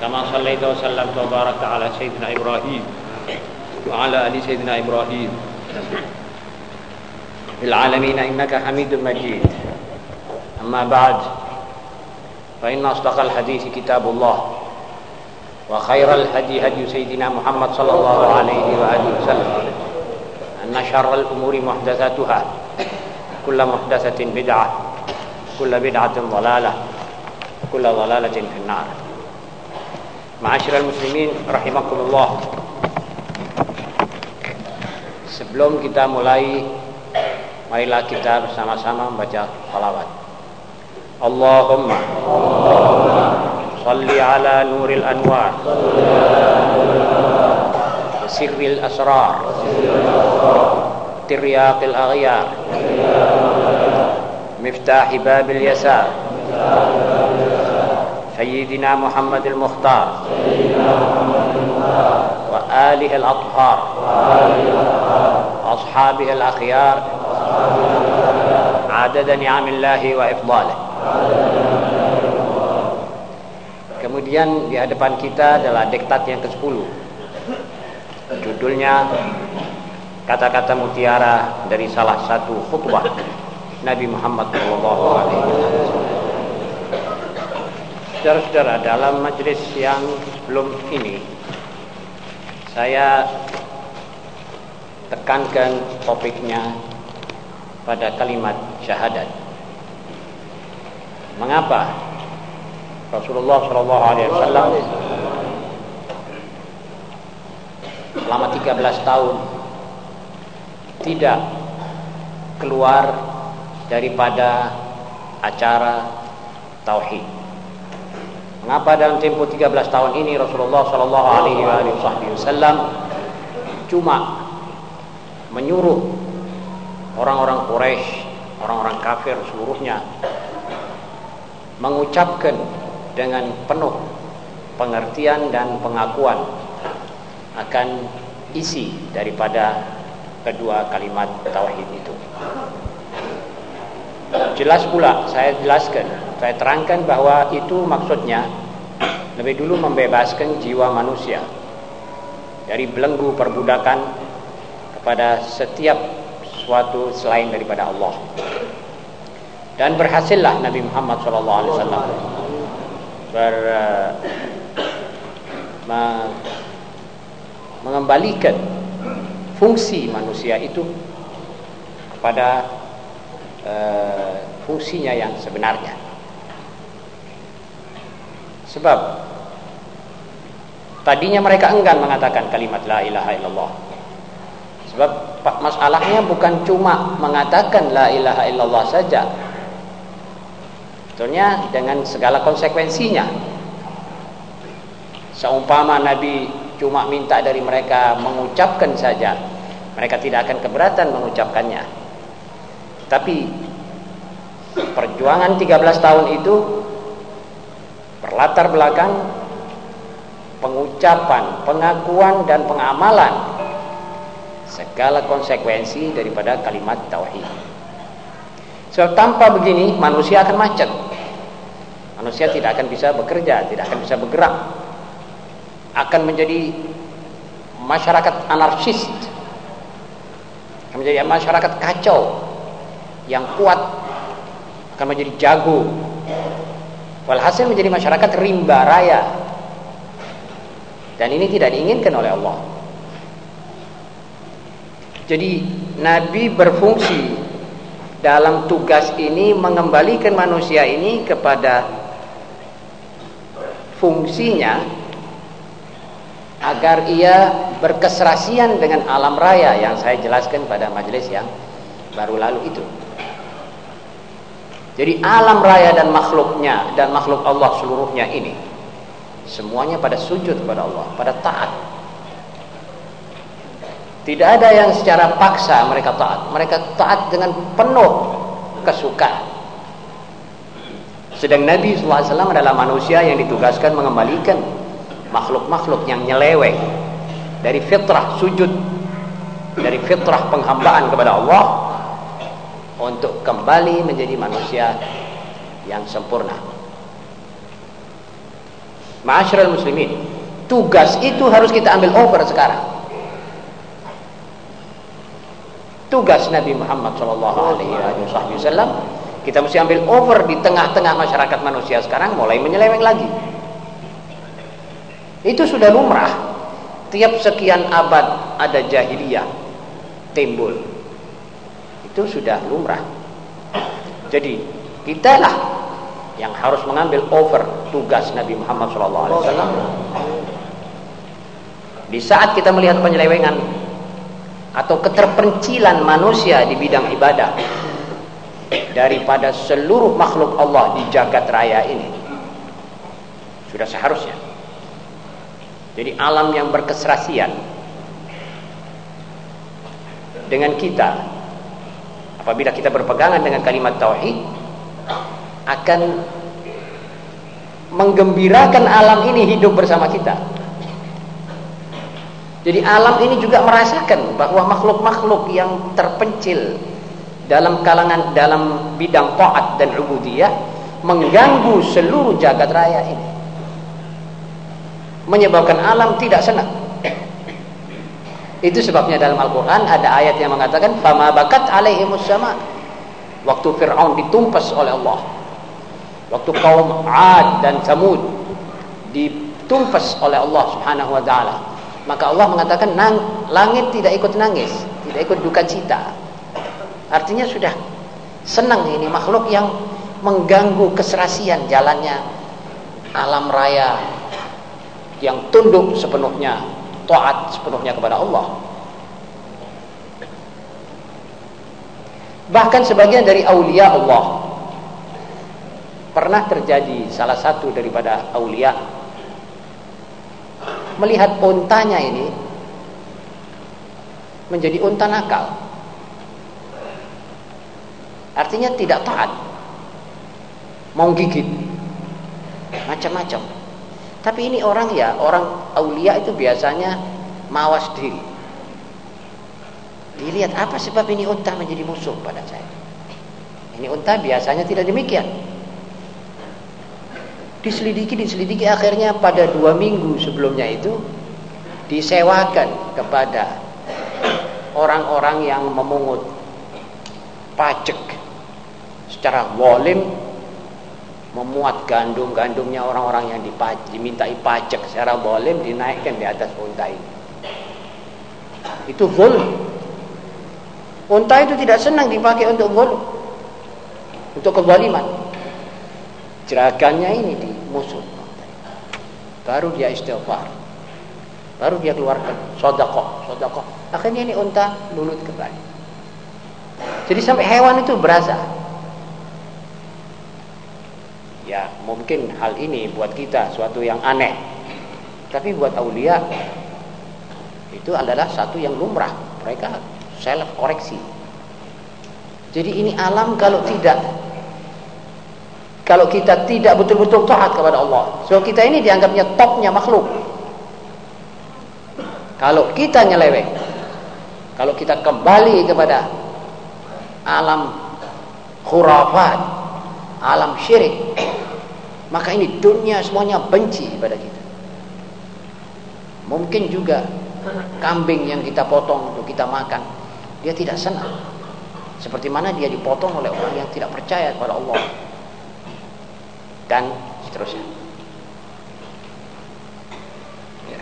كما صليت وسلمت وباركت على سيدنا إبراهيم وعلى آل سيدنا إبراهيم في العالمين إنك حميد مجيد. أما بعد فإن أصدق الحديث كتاب الله وخير الهدي هدي سيدنا محمد صلى الله عليه وآله وسلم أن شر الأمور محدثاتها كل محدثة بدعة كل بدعة ضلالة كل ضلالة في النار. Ma'asyiral muslimin rahimakumullah. Sebelum kita mulai, marilah kita bersama-sama membaca salawat. Allahumma salli ala nuril anwar. Sirril asrar. Tiryaqil aghyar. Miftahi babil yasar. سيدنا محمد المختار وآله الأطهار أصحابه الأخيار عدد نعم الله وإفضاله Kemudian di hadapan kita adalah diktat yang ke-10 Judulnya Kata-kata mutiara dari salah satu khutbah Nabi Muhammad Shallallahu Alaihi Wasallam. Saudara-saudara, dalam majelis yang sebelum ini, saya tekankan topiknya pada kalimat syahadat. Mengapa Rasulullah Shallallahu Alaihi Wasallam selama 13 tahun tidak keluar daripada acara tauhid. Mengapa dalam tempo 13 tahun ini Rasulullah sallallahu alaihi wasallam cuma menyuruh orang-orang Quraisy, orang-orang kafir seluruhnya mengucapkan dengan penuh pengertian dan pengakuan akan isi daripada kedua kalimat tauhid itu. Jelas pula saya jelaskan, saya terangkan bahwa itu maksudnya lebih dulu membebaskan jiwa manusia dari belenggu perbudakan kepada setiap suatu selain daripada Allah. Dan berhasillah Nabi Muhammad SAW ber, me, mengembalikan fungsi manusia itu kepada uh, fungsinya yang sebenarnya. Sebab tadinya mereka enggan mengatakan kalimat la ilaha illallah. Sebab masalahnya bukan cuma mengatakan la ilaha illallah saja. Sebetulnya dengan segala konsekuensinya. Seumpama Nabi cuma minta dari mereka mengucapkan saja, mereka tidak akan keberatan mengucapkannya. Tapi perjuangan 13 tahun itu berlatar belakang pengucapan, pengakuan dan pengamalan segala konsekuensi daripada kalimat tauhid. Sebab tanpa begini manusia akan macet. Manusia tidak akan bisa bekerja, tidak akan bisa bergerak. Akan menjadi masyarakat anarkis. Akan menjadi masyarakat kacau yang kuat akan menjadi jago. Walhasil menjadi masyarakat rimba raya. Dan ini tidak diinginkan oleh Allah. Jadi Nabi berfungsi dalam tugas ini mengembalikan manusia ini kepada fungsinya agar ia berkeserasian dengan alam raya yang saya jelaskan pada majelis yang baru lalu itu. Jadi alam raya dan makhluknya dan makhluk Allah seluruhnya ini semuanya pada sujud kepada Allah, pada taat. Tidak ada yang secara paksa mereka taat. Mereka taat dengan penuh kesukaan. Sedang Nabi SAW adalah manusia yang ditugaskan mengembalikan makhluk-makhluk yang nyeleweng dari fitrah sujud, dari fitrah penghambaan kepada Allah untuk kembali menjadi manusia yang sempurna. Ma'asyiral muslimin, tugas itu harus kita ambil over sekarang. tugas Nabi Muhammad Shallallahu Alaihi Wasallam kita mesti ambil over di tengah-tengah masyarakat manusia sekarang mulai menyeleweng lagi itu sudah lumrah tiap sekian abad ada jahiliyah timbul itu sudah lumrah. Jadi kita lah yang harus mengambil over tugas Nabi Muhammad SAW di saat kita melihat penyelewengan atau keterpencilan manusia di bidang ibadah daripada seluruh makhluk Allah di jagat raya ini sudah seharusnya. Jadi alam yang berkeserasian dengan kita apabila kita berpegangan dengan kalimat tauhid akan menggembirakan alam ini hidup bersama kita jadi alam ini juga merasakan bahwa makhluk-makhluk yang terpencil dalam kalangan dalam bidang taat dan ubudiyah mengganggu seluruh jagat raya ini. Menyebabkan alam tidak senang. Itu sebabnya dalam Al-Qur'an ada ayat yang mengatakan fama bakat alaihimus sama. Waktu Firaun ditumpas oleh Allah. Waktu kaum 'Ad dan Samud ditumpas oleh Allah Subhanahu wa taala maka Allah mengatakan nang, langit tidak ikut nangis, tidak ikut duka cita. Artinya sudah senang ini makhluk yang mengganggu keserasian jalannya alam raya yang tunduk sepenuhnya, taat sepenuhnya kepada Allah. Bahkan sebagian dari aulia Allah pernah terjadi salah satu daripada aulia melihat untanya ini menjadi unta nakal. Artinya tidak taat. Mau gigit. Macam-macam. Tapi ini orang ya, orang aulia itu biasanya mawas diri. Dilihat apa sebab ini unta menjadi musuh pada saya. Ini unta biasanya tidak demikian diselidiki diselidiki akhirnya pada dua minggu sebelumnya itu disewakan kepada orang-orang yang memungut pajak secara walim memuat gandum-gandumnya orang-orang yang dimintai pajak secara walim dinaikkan di atas unta ini. Itu zulm. Unta itu tidak senang dipakai untuk zulm. Untuk kezaliman. Jeragannya ini di musuh baru dia istighfar. Baru dia keluarkan sodakoh sodakoh akhirnya ini unta lulut kembali. Jadi sampai hewan itu berasa ya mungkin hal ini buat kita suatu yang aneh tapi buat aulia itu adalah satu yang lumrah mereka self koreksi jadi ini alam kalau tidak kalau kita tidak betul-betul taat kepada Allah. So kita ini dianggapnya topnya makhluk. Kalau kita nyeleweng, kalau kita kembali kepada alam khurafat, alam syirik, maka ini dunia semuanya benci pada kita. Mungkin juga kambing yang kita potong untuk kita makan, dia tidak senang. Seperti mana dia dipotong oleh orang yang tidak percaya kepada Allah dan seterusnya. Ya.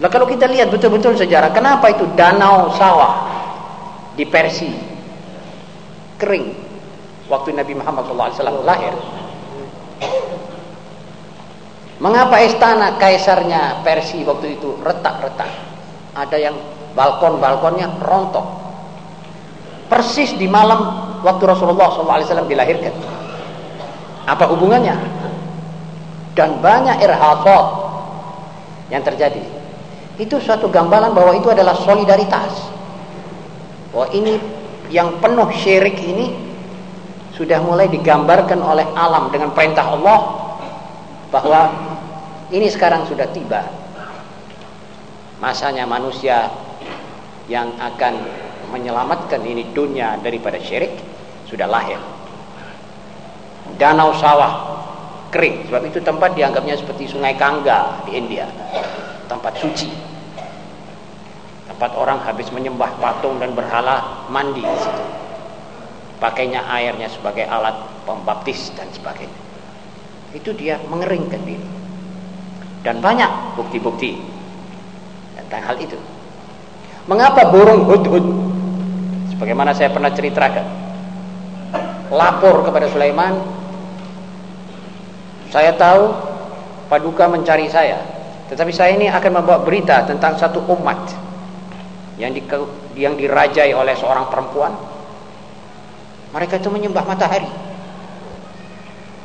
Nah kalau kita lihat betul-betul sejarah, kenapa itu danau sawah di Persia kering waktu Nabi Muhammad SAW lahir? Mengapa istana kaisarnya Persia waktu itu retak-retak? Ada yang balkon-balkonnya rontok. Persis di malam waktu Rasulullah SAW dilahirkan. Apa hubungannya? Dan banyak irhafat yang terjadi. Itu suatu gambaran bahwa itu adalah solidaritas. Bahwa ini yang penuh syirik ini sudah mulai digambarkan oleh alam dengan perintah Allah bahwa ini sekarang sudah tiba. Masanya manusia yang akan menyelamatkan ini dunia daripada syirik sudah lahir. Danau sawah kering sebab itu tempat dianggapnya seperti sungai Kangga di India tempat suci. Tempat orang habis menyembah patung dan berhala mandi pakainya airnya sebagai alat pembaptis dan sebagainya. Itu dia mengeringkan diri. Dan banyak bukti-bukti tentang hal itu. Mengapa burung hudhud sebagaimana saya pernah ceritakan lapor kepada Sulaiman saya tahu Paduka mencari saya tetapi saya ini akan membawa berita tentang satu umat yang di, yang dirajai oleh seorang perempuan. Mereka itu menyembah matahari.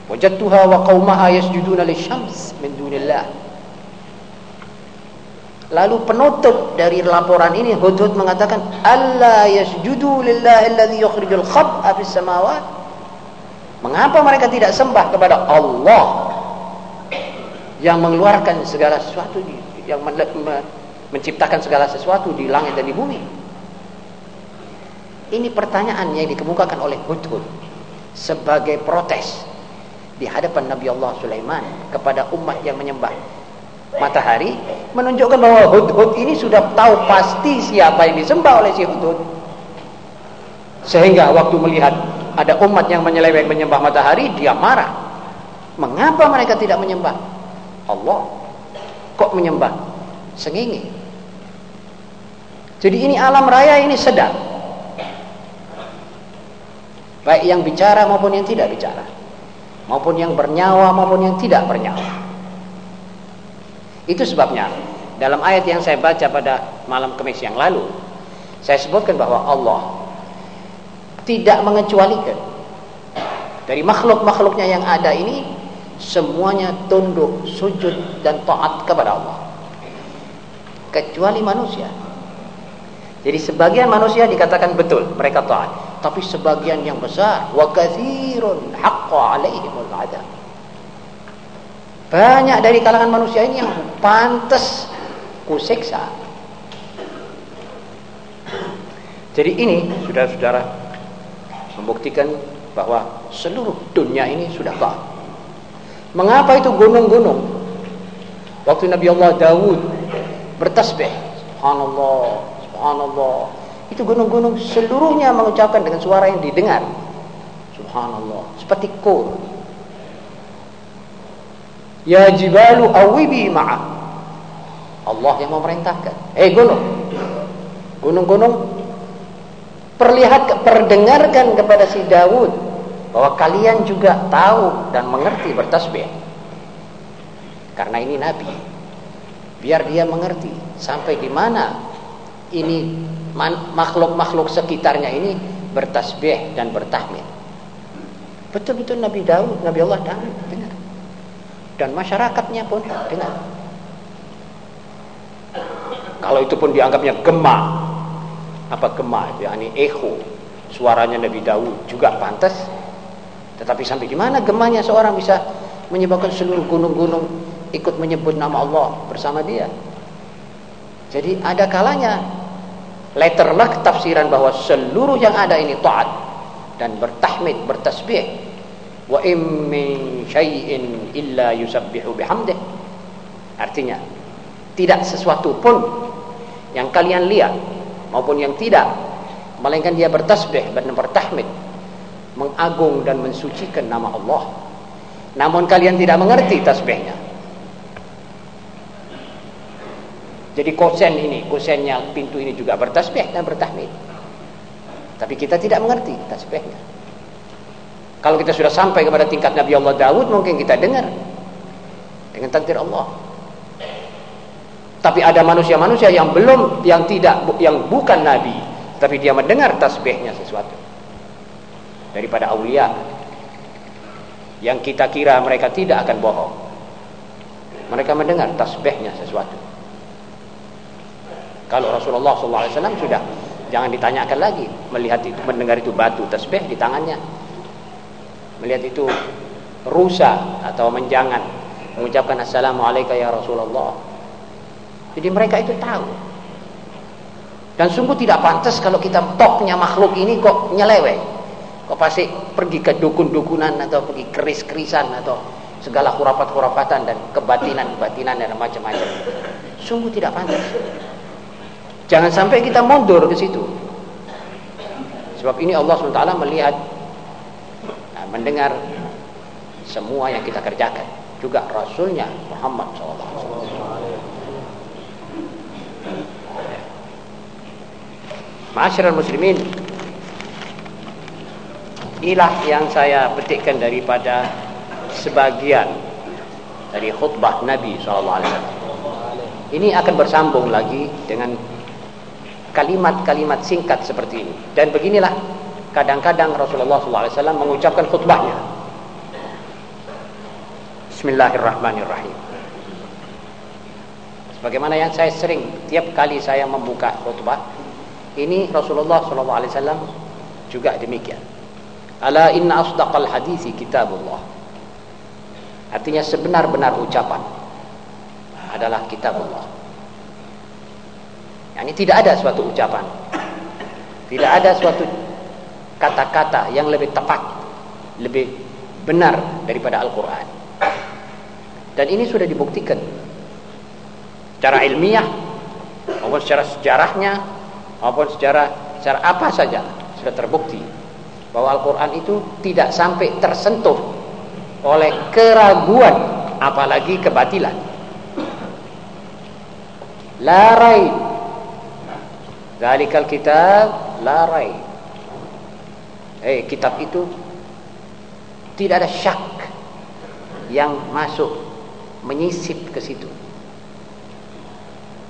Wajadtuha wa qaumaha yasjuduna lisyams min dunillah. Lalu penutup dari laporan ini Hudhud mengatakan alla yasjudu lillahi alladhi yukhrijul khab'a fis samawat. Mengapa mereka tidak sembah kepada Allah yang mengeluarkan segala sesuatu di, yang menciptakan segala sesuatu di langit dan di bumi. Ini pertanyaan yang dikemukakan oleh Hudhud sebagai protes di hadapan Nabi Allah Sulaiman kepada umat yang menyembah. Matahari menunjukkan bahwa Hudhud ini sudah tahu pasti siapa yang disembah oleh si Hudhud sehingga waktu melihat ada umat yang menyeleweng menyembah matahari dia marah. Mengapa mereka tidak menyembah? Allah kok menyembah? Sengingi jadi ini alam raya ini sedang baik yang bicara maupun yang tidak bicara maupun yang bernyawa maupun yang tidak bernyawa itu sebabnya dalam ayat yang saya baca pada malam kemis yang lalu saya sebutkan bahwa Allah tidak mengecualikan dari makhluk-makhluknya yang ada ini semuanya tunduk, sujud dan taat kepada Allah. Kecuali manusia. Jadi sebagian manusia dikatakan betul mereka taat, tapi sebagian yang besar wa katsirun haqqo alaihimul adab. Banyak dari kalangan manusia ini yang pantas kusiksa. Jadi ini saudara-saudara membuktikan bahwa seluruh dunia ini sudah taat. Mengapa itu gunung-gunung? Waktu Nabi Allah Dawud bertasbih, subhanallah, subhanallah. Itu gunung-gunung seluruhnya mengucapkan dengan suara yang didengar. Subhanallah, seperti kor. Ya jibalu awibi ma'ah. Allah yang memerintahkan. Eh gunung. Gunung-gunung perlihat perdengarkan kepada si Dawud bahwa kalian juga tahu dan mengerti bertasbih karena ini nabi biar dia mengerti sampai di mana ini makhluk-makhluk sekitarnya ini bertasbih dan bertahmid. Betul-betul Nabi Daud Nabi Allah dengar. Dan masyarakatnya pun dengar. Kalau itu pun dianggapnya gema apa gema? Yakni echo suaranya Nabi Daud juga pantas. Tetapi sampai di mana gemahnya seorang bisa menyebabkan seluruh gunung-gunung ikut menyebut nama Allah bersama dia. Jadi ada kalanya letterlah tafsiran bahwa seluruh yang ada ini taat dan bertahmid, bertasbih. Wa im min syai'in illa yusabbihu bihamdih. Artinya, tidak sesuatu pun yang kalian lihat maupun yang tidak melainkan dia bertasbih dan bertahmid mengagung dan mensucikan nama Allah. Namun kalian tidak mengerti tasbihnya. Jadi kosen ini, kosennya pintu ini juga bertasbih dan bertahmid. Tapi kita tidak mengerti tasbihnya. Kalau kita sudah sampai kepada tingkat Nabi Allah Daud, mungkin kita dengar dengan takdir Allah. Tapi ada manusia-manusia yang belum, yang tidak, yang bukan Nabi, tapi dia mendengar tasbihnya sesuatu daripada aulia yang kita kira mereka tidak akan bohong mereka mendengar tasbihnya sesuatu Kalau Rasulullah SAW sudah jangan ditanyakan lagi. Melihat itu mendengar itu batu tasbih di tangannya. Melihat itu rusa atau menjangan. Mengucapkan assalamualaikum ya Rasulullah. Jadi mereka itu tahu. Dan sungguh tidak pantas kalau kita topnya makhluk ini kok nyeleweng. Kok pasti pergi ke dukun-dukunan atau pergi keris-kerisan atau segala hurafat-hurafatan dan kebatinan-kebatinan dan macam-macam. Sungguh tidak pantas Jangan sampai kita mundur ke situ. Sebab ini Allah SWT melihat, nah, mendengar semua yang kita kerjakan. Juga Rasulnya Muhammad SAW. Masyarakat muslimin Inilah yang saya petikkan daripada sebagian dari khutbah Nabi SAW. Ini akan bersambung lagi dengan kalimat-kalimat singkat seperti ini. Dan beginilah kadang-kadang Rasulullah SAW mengucapkan khutbahnya. Bismillahirrahmanirrahim. Sebagaimana yang saya sering tiap kali saya membuka khutbah, ini Rasulullah SAW juga demikian. Ala inna asdaqal hadithi kitabullah. Artinya sebenar-benar ucapan adalah kitabullah. Yani tidak ada suatu ucapan. Tidak ada suatu kata-kata yang lebih tepat, lebih benar daripada Al-Qur'an. Dan ini sudah dibuktikan secara ilmiah maupun secara sejarahnya maupun secara secara apa saja sudah terbukti bahwa Al-Qur'an itu tidak sampai tersentuh oleh keraguan apalagi kebatilan. La raib Zalikal kitab la raib. Eh, kitab itu tidak ada syak yang masuk menyisip ke situ.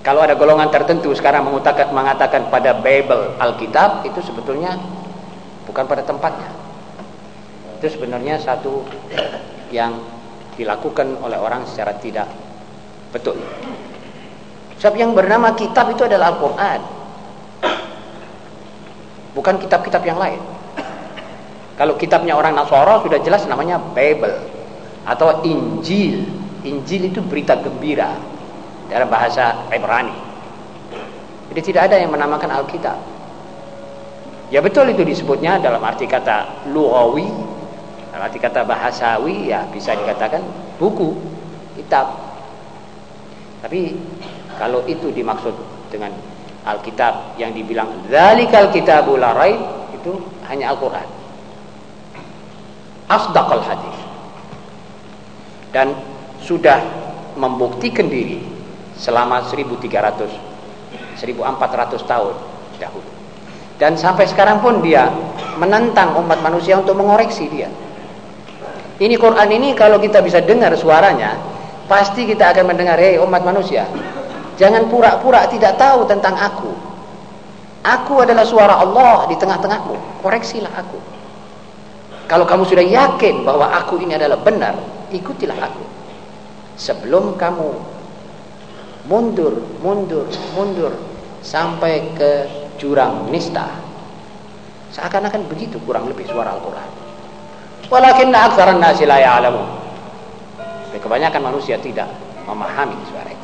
Kalau ada golongan tertentu sekarang mengatakan, mengatakan pada Bible Alkitab itu sebetulnya bukan pada tempatnya. Itu sebenarnya satu yang dilakukan oleh orang secara tidak betul. Sebab yang bernama kitab itu adalah Al-Quran bukan kitab-kitab yang lain. Kalau kitabnya orang Nasara sudah jelas namanya Bible atau Injil. Injil itu berita gembira dalam bahasa Ibrani. Jadi tidak ada yang menamakan Alkitab. Ya betul itu disebutnya dalam arti kata lugawi, dalam arti kata bahasawi ya bisa dikatakan buku, kitab. Tapi kalau itu dimaksud dengan Alkitab yang dibilang zalikal kitabul raib itu hanya Al-Qur'an. Asdaqal hadis. Dan sudah membuktikan diri selama 1300 1400 tahun dahulu. Dan sampai sekarang pun dia menentang umat manusia untuk mengoreksi dia. Ini Quran ini kalau kita bisa dengar suaranya, pasti kita akan mendengar, "Hei umat manusia, Jangan pura-pura tidak tahu tentang aku. Aku adalah suara Allah di tengah-tengahmu. Koreksilah aku. Kalau kamu sudah yakin bahwa aku ini adalah benar, ikutilah aku. Sebelum kamu mundur, mundur, mundur sampai ke jurang nista. Seakan-akan begitu kurang lebih suara Al-Quran. Walakinna aktsaran nasi la ya'lamun. Kebanyakan manusia tidak memahami suara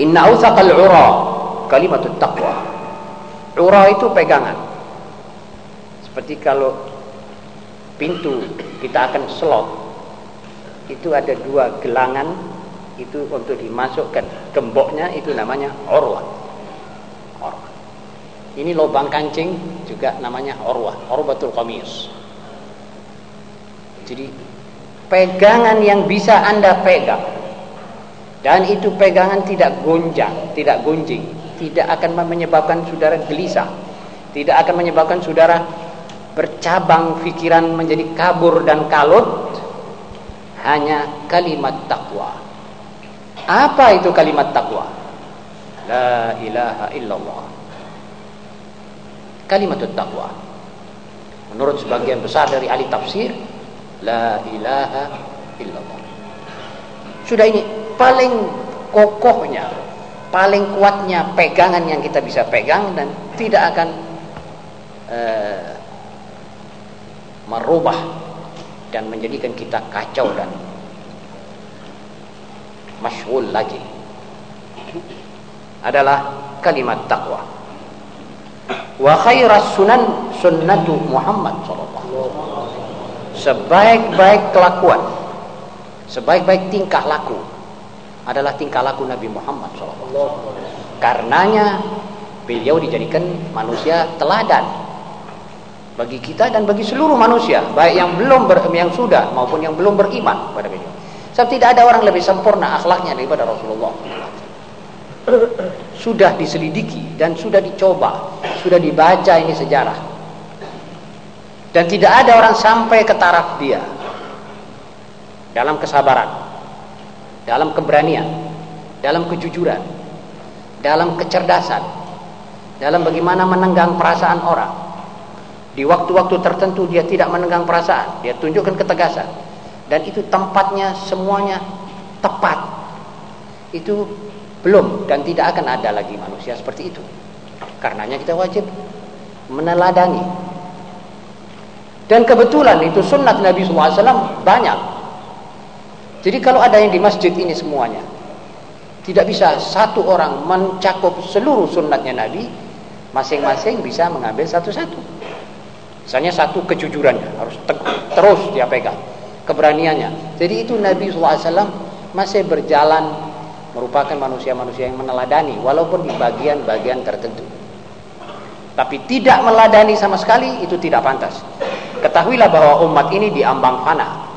Inna awsaqal ura kalimatut taqwa. Ura itu pegangan. Seperti kalau pintu kita akan slot itu ada dua gelangan itu untuk dimasukkan gemboknya itu namanya urwah. Urwah. Ini lubang kancing juga namanya urwah, urwatul qamis. Jadi pegangan yang bisa Anda pegang dan itu pegangan tidak gonjang, tidak gunjing, tidak akan menyebabkan saudara gelisah, tidak akan menyebabkan saudara bercabang pikiran menjadi kabur dan kalut. Hanya kalimat takwa. Apa itu kalimat takwa? La ilaha illallah. Kalimat takwa. Menurut sebagian besar dari ahli tafsir, la ilaha illallah. Sudah ini paling kokohnya, paling kuatnya pegangan yang kita bisa pegang dan tidak akan uh, merubah dan menjadikan kita kacau dan masyhul lagi adalah kalimat takwa. Wa khairas sunan sunnatu Muhammad sallallahu Sebaik-baik kelakuan, sebaik-baik tingkah laku adalah tingkah laku Nabi Muhammad sallallahu Karenanya beliau dijadikan manusia teladan bagi kita dan bagi seluruh manusia, baik yang belum ber, yang sudah maupun yang belum beriman pada beliau. Sebab tidak ada orang lebih sempurna akhlaknya daripada Rasulullah sudah diselidiki dan sudah dicoba, sudah dibaca ini sejarah. Dan tidak ada orang sampai ke taraf dia dalam kesabaran, dalam keberanian, dalam kejujuran, dalam kecerdasan, dalam bagaimana menenggang perasaan orang. Di waktu-waktu tertentu dia tidak menenggang perasaan, dia tunjukkan ketegasan. Dan itu tempatnya semuanya tepat. Itu belum dan tidak akan ada lagi manusia seperti itu. Karenanya kita wajib meneladani. Dan kebetulan itu sunnat Nabi SAW banyak. Jadi kalau ada yang di masjid ini semuanya, tidak bisa satu orang mencakup seluruh sunnatnya Nabi, masing-masing bisa mengambil satu-satu. Misalnya satu kejujurannya harus terus dia pegang, keberaniannya. Jadi itu Nabi SAW masih berjalan merupakan manusia-manusia yang meneladani walaupun di bagian-bagian tertentu. Tapi tidak meladani sama sekali itu tidak pantas. Ketahuilah bahwa umat ini diambang fana.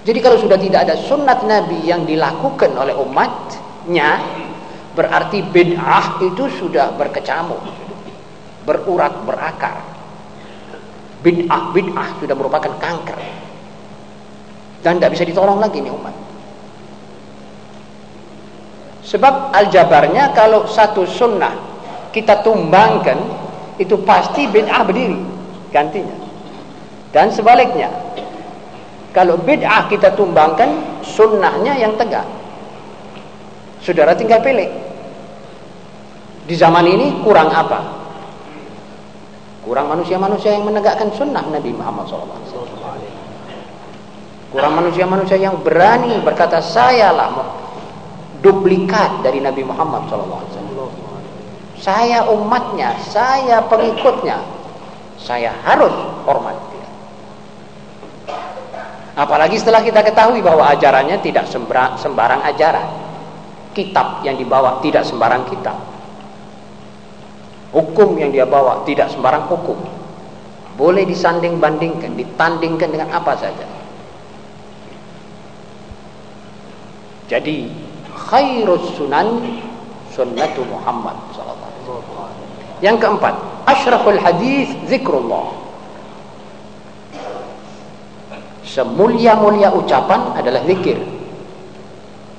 Jadi kalau sudah tidak ada sunnat Nabi yang dilakukan oleh umatnya, berarti bid'ah itu sudah berkecamuk, berurat, berakar. Bid'ah, bid'ah sudah merupakan kanker. Dan tidak bisa ditolong lagi nih umat. Sebab aljabarnya kalau satu sunnah kita tumbangkan itu pasti bid'ah berdiri gantinya. Dan sebaliknya kalau bid'ah kita tumbangkan sunnahnya yang tegak. Saudara tinggal pilih. Di zaman ini kurang apa? Kurang manusia-manusia yang menegakkan sunnah Nabi Muhammad SAW. Kurang manusia-manusia yang berani berkata saya lah duplikat dari Nabi Muhammad SAW. Saya umatnya, saya pengikutnya, saya harus hormat. Apalagi setelah kita ketahui bahwa ajarannya tidak sembarang ajaran. Kitab yang dibawa tidak sembarang kitab. Hukum yang dia bawa tidak sembarang hukum. Boleh disanding bandingkan, ditandingkan dengan apa saja. Jadi khairus sunan sunnatu Muhammad sallallahu Yang keempat, asyraful hadis zikrullah. Semulia-mulia ucapan adalah zikir.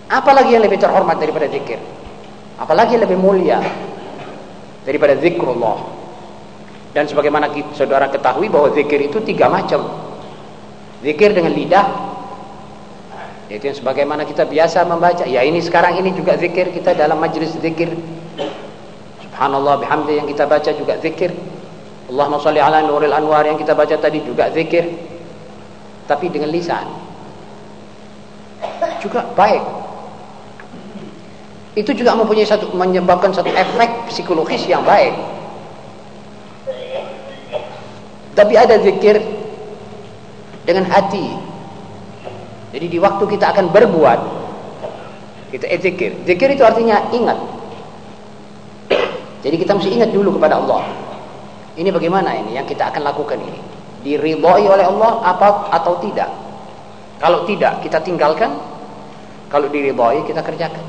Apalagi yang lebih terhormat daripada zikir? Apalagi yang lebih mulia daripada zikrullah? Dan sebagaimana saudara ketahui bahwa zikir itu tiga macam. Zikir dengan lidah, itu yang sebagaimana kita biasa membaca. Ya ini sekarang ini juga zikir kita dalam majlis zikir. Subhanallah bihamdi yang kita baca juga zikir. Allahumma salli ala nuril anwar yang kita baca tadi juga zikir. Tapi dengan lisan. Juga baik. Itu juga mempunyai satu menyebabkan satu efek psikologis yang baik. Tapi ada zikir dengan hati jadi di waktu kita akan berbuat, kita zikir. Zikir itu artinya ingat. Jadi kita mesti ingat dulu kepada Allah. Ini bagaimana ini yang kita akan lakukan ini? Diridhoi oleh Allah apa atau tidak? Kalau tidak, kita tinggalkan. Kalau diridhoi, kita kerjakan.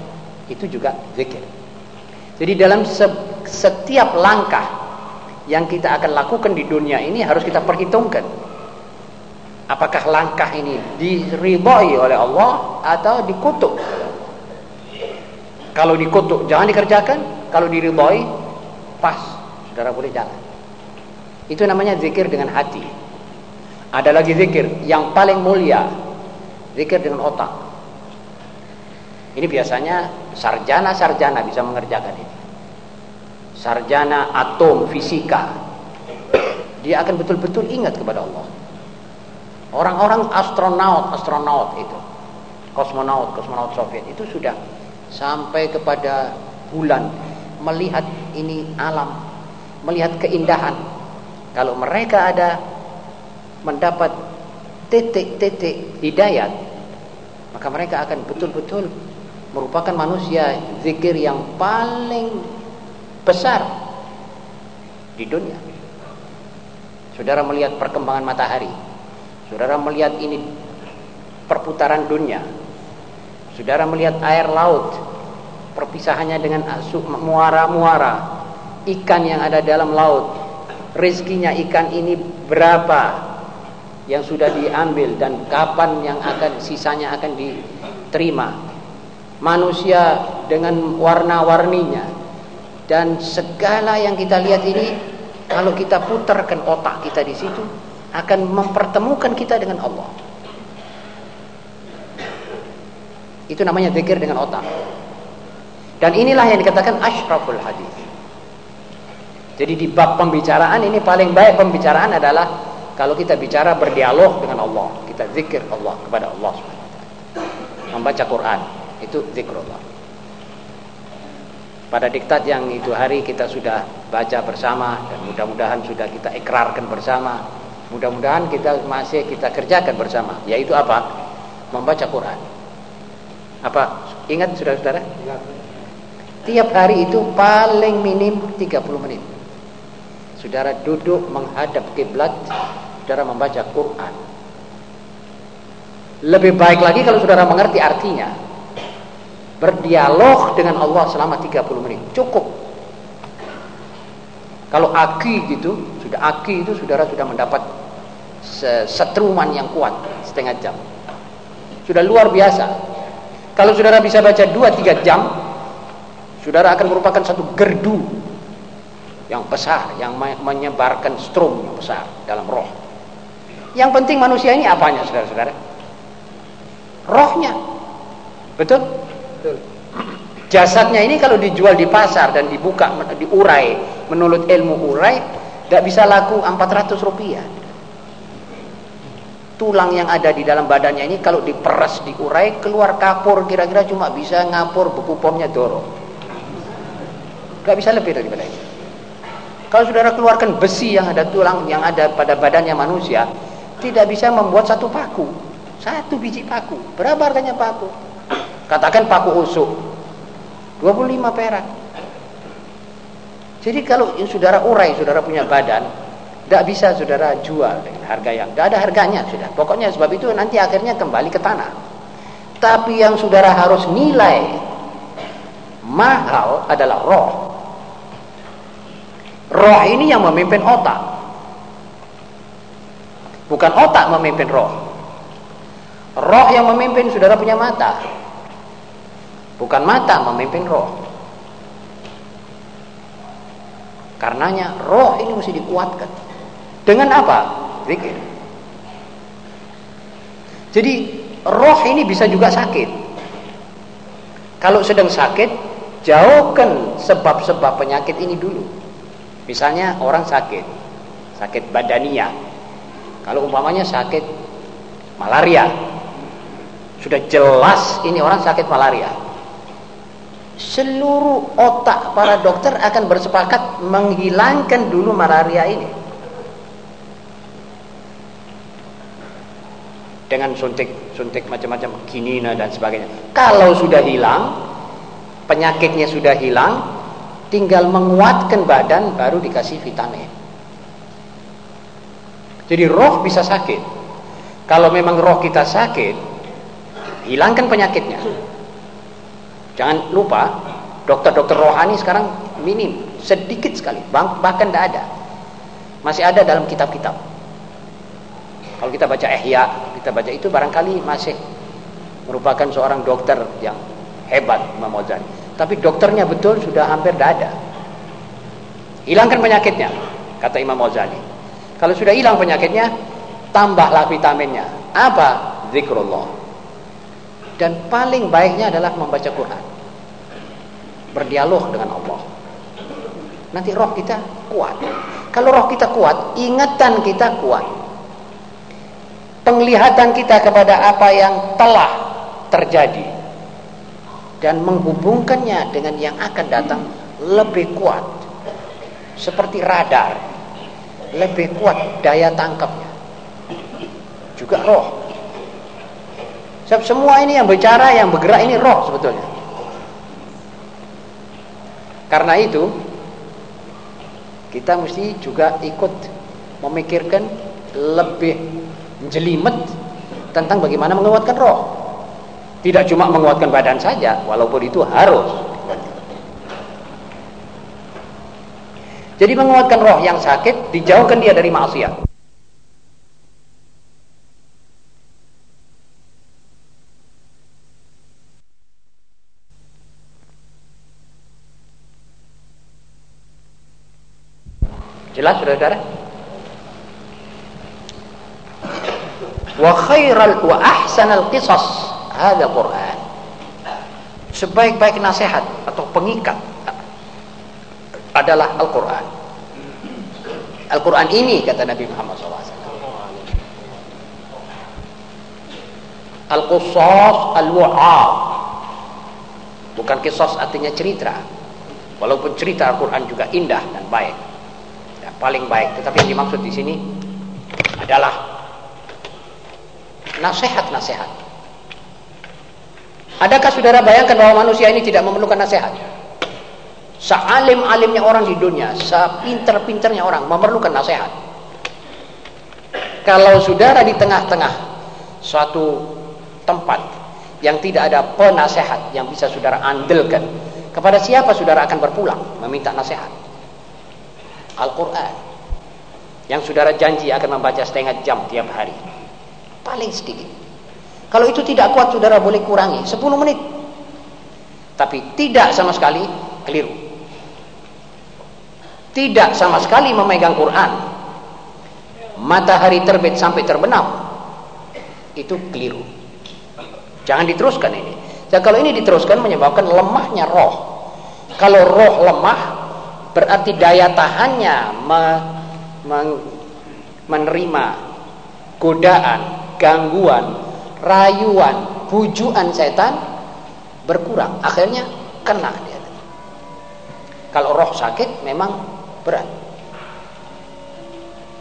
Itu juga zikir. Jadi dalam setiap langkah yang kita akan lakukan di dunia ini harus kita perhitungkan Apakah langkah ini diridhoi oleh Allah atau dikutuk? Kalau dikutuk jangan dikerjakan, kalau diridhoi pas, saudara boleh jalan. Itu namanya zikir dengan hati. Ada lagi zikir yang paling mulia, zikir dengan otak. Ini biasanya sarjana-sarjana bisa mengerjakan ini. Sarjana atom fisika. Dia akan betul-betul ingat kepada Allah. Orang-orang astronaut-astronaut itu, kosmonaut, kosmonaut Soviet itu sudah sampai kepada bulan melihat ini alam, melihat keindahan. Kalau mereka ada mendapat titik-titik hidayat, maka mereka akan betul-betul merupakan manusia zikir yang paling besar di dunia. Saudara melihat perkembangan matahari, saudara melihat ini perputaran dunia, saudara melihat air laut, perpisahannya dengan muara-muara, ikan yang ada dalam laut, rezekinya ikan ini berapa yang sudah diambil dan kapan yang akan sisanya akan diterima manusia dengan warna-warninya dan segala yang kita lihat ini kalau kita putarkan otak kita di situ akan mempertemukan kita dengan Allah. Itu namanya zikir dengan otak. Dan inilah yang dikatakan asyraful hadis. Jadi di bab pembicaraan ini paling baik pembicaraan adalah kalau kita bicara berdialog dengan Allah, kita zikir Allah kepada Allah Subhanahu Membaca Quran, itu zikrullah. Pada diktat yang itu hari kita sudah baca bersama dan mudah-mudahan sudah kita ikrarkan bersama. Mudah-mudahan kita masih kita kerjakan bersama yaitu apa? Membaca Quran. Apa? Ingat saudara-saudara? Tiap hari itu paling minim 30 menit saudara duduk menghadap kiblat saudara membaca Quran. Lebih baik lagi kalau saudara mengerti artinya. Berdialog dengan Allah selama 30 menit. Cukup. Kalau aki gitu sudah aki itu saudara sudah mendapat setruman yang kuat setengah jam. Sudah luar biasa. Kalau saudara bisa baca 2-3 jam saudara akan merupakan satu gerdu yang besar yang menyebarkan strom yang besar dalam roh yang penting manusia ini apanya saudara-saudara rohnya betul Jasadnya ini kalau dijual di pasar dan dibuka, diurai, menurut ilmu urai, tidak bisa laku 400 rupiah. Tulang yang ada di dalam badannya ini kalau diperas, diurai, keluar kapur kira-kira cuma bisa ngapur buku pomnya dorong. Gak bisa lebih daripada itu. Kalau saudara keluarkan besi yang ada tulang yang ada pada badannya manusia, tidak bisa membuat satu paku. Satu biji paku. Berapa harganya paku? Katakan paku usuk. 25 perak. Jadi kalau saudara urai, saudara punya badan, tidak bisa saudara jual dengan harga yang tidak ada harganya sudah. Pokoknya sebab itu nanti akhirnya kembali ke tanah. Tapi yang saudara harus nilai mahal adalah roh. Roh ini yang memimpin otak. Bukan otak memimpin roh. Roh yang memimpin saudara punya mata. Bukan mata memimpin roh. Karenanya roh ini mesti dikuatkan. Dengan apa? Zikir. Jadi roh ini bisa juga sakit. Kalau sedang sakit, jauhkan sebab-sebab penyakit ini dulu. Misalnya orang sakit, sakit badania. Kalau umpamanya sakit malaria, sudah jelas ini orang sakit malaria. Seluruh otak para dokter akan bersepakat menghilangkan dulu malaria ini. Dengan suntik suntik macam-macam kinina dan sebagainya. Kalau sudah hilang penyakitnya sudah hilang tinggal menguatkan badan baru dikasih vitamin jadi roh bisa sakit kalau memang roh kita sakit hilangkan penyakitnya Jangan lupa, dokter-dokter rohani sekarang minim, sedikit sekali, bahkan tidak ada. Masih ada dalam kitab-kitab. Kalau kita baca Ihya, kita baca itu barangkali masih merupakan seorang dokter yang hebat Imam. Tapi dokternya betul sudah hampir tidak ada. Hilangkan penyakitnya, kata Imam Ghazali. Kalau sudah hilang penyakitnya, tambahlah vitaminnya. Apa? Zikrullah. Dan paling baiknya adalah membaca Quran. Berdialog dengan Allah. Nanti roh kita kuat. Kalau roh kita kuat, ingatan kita kuat. Penglihatan kita kepada apa yang telah terjadi dan menghubungkannya dengan yang akan datang lebih kuat. Seperti radar, lebih kuat daya tangkapnya. Juga roh. Semua ini yang bicara, yang bergerak ini roh sebetulnya. Karena itu, kita mesti juga ikut memikirkan lebih jelimet tentang bagaimana menguatkan roh. Tidak cuma menguatkan badan saja, walaupun itu harus. Jadi menguatkan roh yang sakit, dijauhkan dia dari maksiat. Jelas saudara-saudara? Wa khairal wa ahsanal qisas hadha Quran. Sebaik-baik nasihat atau pengikat adalah Al-Quran. Al-Quran ini kata Nabi Muhammad SAW. Al-Qusas Al-Wa'ad. Bukan kisah artinya cerita. Walaupun cerita Al-Quran juga indah dan baik paling baik. Tetapi yang dimaksud di sini adalah nasihat-nasihat. Adakah saudara bayangkan bahwa manusia ini tidak memerlukan nasihat? Sealim-alimnya orang di dunia, sepinter-pinternya orang memerlukan nasihat. Kalau saudara di tengah-tengah suatu tempat yang tidak ada penasehat yang bisa saudara andalkan, kepada siapa saudara akan berpulang meminta nasihat? Al-Quran yang saudara janji akan membaca setengah jam tiap hari paling sedikit kalau itu tidak kuat saudara boleh kurangi. 10 menit. Tapi tidak sama sekali keliru. Tidak sama sekali memegang Quran. Matahari terbit sampai terbenam. Itu keliru. Jangan diteruskan ini. Dan kalau ini diteruskan menyebabkan lemahnya roh. Kalau roh lemah berarti daya tahannya me, men, menerima godaan, gangguan, rayuan, bujuan setan berkurang. Akhirnya kena dia. Kalau roh sakit memang berat.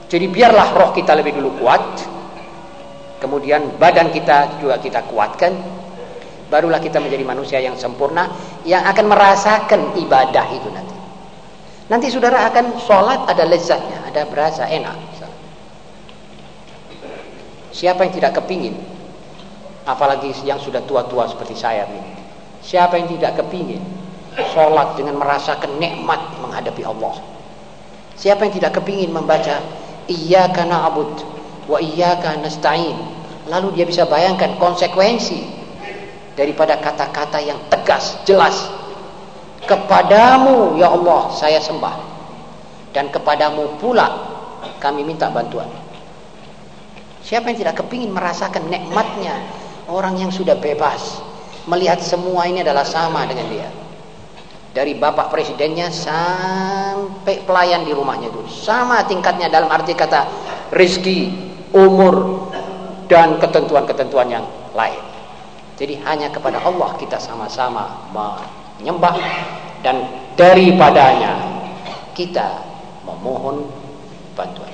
Jadi biarlah roh kita lebih dulu kuat. Kemudian badan kita juga kita kuatkan. Barulah kita menjadi manusia yang sempurna yang akan merasakan ibadah itu nanti. Nanti saudara akan sholat ada lezatnya, ada berasa enak. Siapa yang tidak kepingin? Apalagi yang sudah tua-tua seperti saya ini. Siapa yang tidak kepingin sholat dengan merasakan nikmat menghadapi Allah? Siapa yang tidak kepingin membaca Iyyaka na'bud wa iyyaka nasta'in? Lalu dia bisa bayangkan konsekuensi daripada kata-kata yang tegas, jelas Kepadamu ya Allah saya sembah dan kepadamu pula kami minta bantuan. Siapa yang tidak kepingin merasakan nikmatnya orang yang sudah bebas melihat semua ini adalah sama dengan dia. Dari bapak presidennya sampai pelayan di rumahnya itu sama tingkatnya dalam arti kata rezeki, umur dan ketentuan-ketentuan yang lain. Jadi hanya kepada Allah kita sama-sama menyembah dan daripadanya kita memohon bantuan.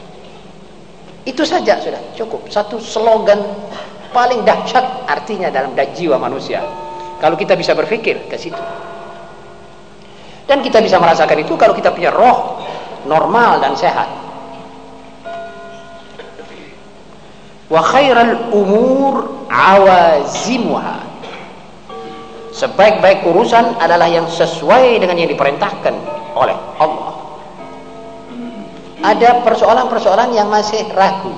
Itu saja sudah cukup. Satu slogan paling dahsyat artinya dalam jiwa manusia. Kalau kita bisa berpikir ke situ. Dan kita bisa merasakan itu kalau kita punya roh normal dan sehat. Wa khairal umur awazimuha sebaik-baik urusan adalah yang sesuai dengan yang diperintahkan oleh Allah ada persoalan-persoalan yang masih ragu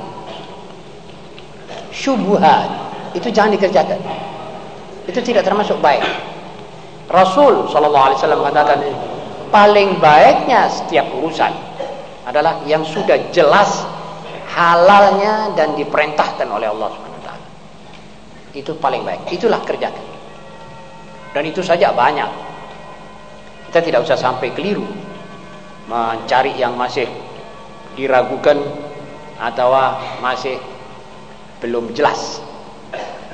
syubhat itu jangan dikerjakan itu tidak termasuk baik Rasul sallallahu alaihi wasallam mengatakan paling baiknya setiap urusan adalah yang sudah jelas halalnya dan diperintahkan oleh Allah Subhanahu Itu paling baik. Itulah kerjakan. Dan itu saja banyak. Kita tidak usah sampai keliru mencari yang masih diragukan atau masih belum jelas.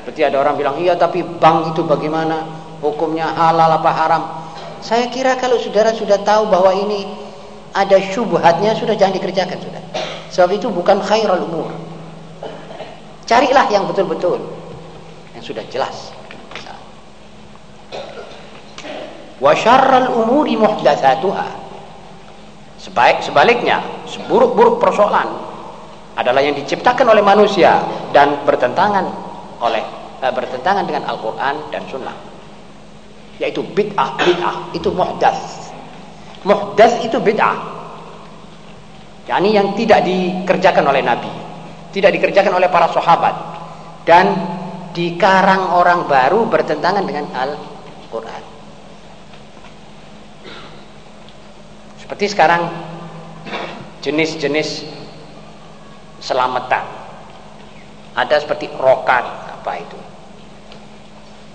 Seperti ada orang bilang, iya tapi bank itu bagaimana? Hukumnya halal apa haram? Saya kira kalau saudara sudah tahu bahwa ini ada syubhatnya, sudah jangan dikerjakan sudah. Sebab itu bukan khairul umur. Carilah yang betul-betul yang sudah jelas. Wa syarrul umuri muhdatsatuha. Sebaik sebaliknya, seburuk-buruk persoalan adalah yang diciptakan oleh manusia dan bertentangan oleh eh, bertentangan dengan Al-Qur'an dan Sunnah. Yaitu bid'ah, bid'ah itu muhdats. Muhdats itu bid'ah. Yani yang tidak dikerjakan oleh Nabi tidak dikerjakan oleh para sahabat dan dikarang orang baru bertentangan dengan Al-Quran. Seperti sekarang jenis-jenis selamatan. Ada seperti rokat, apa itu?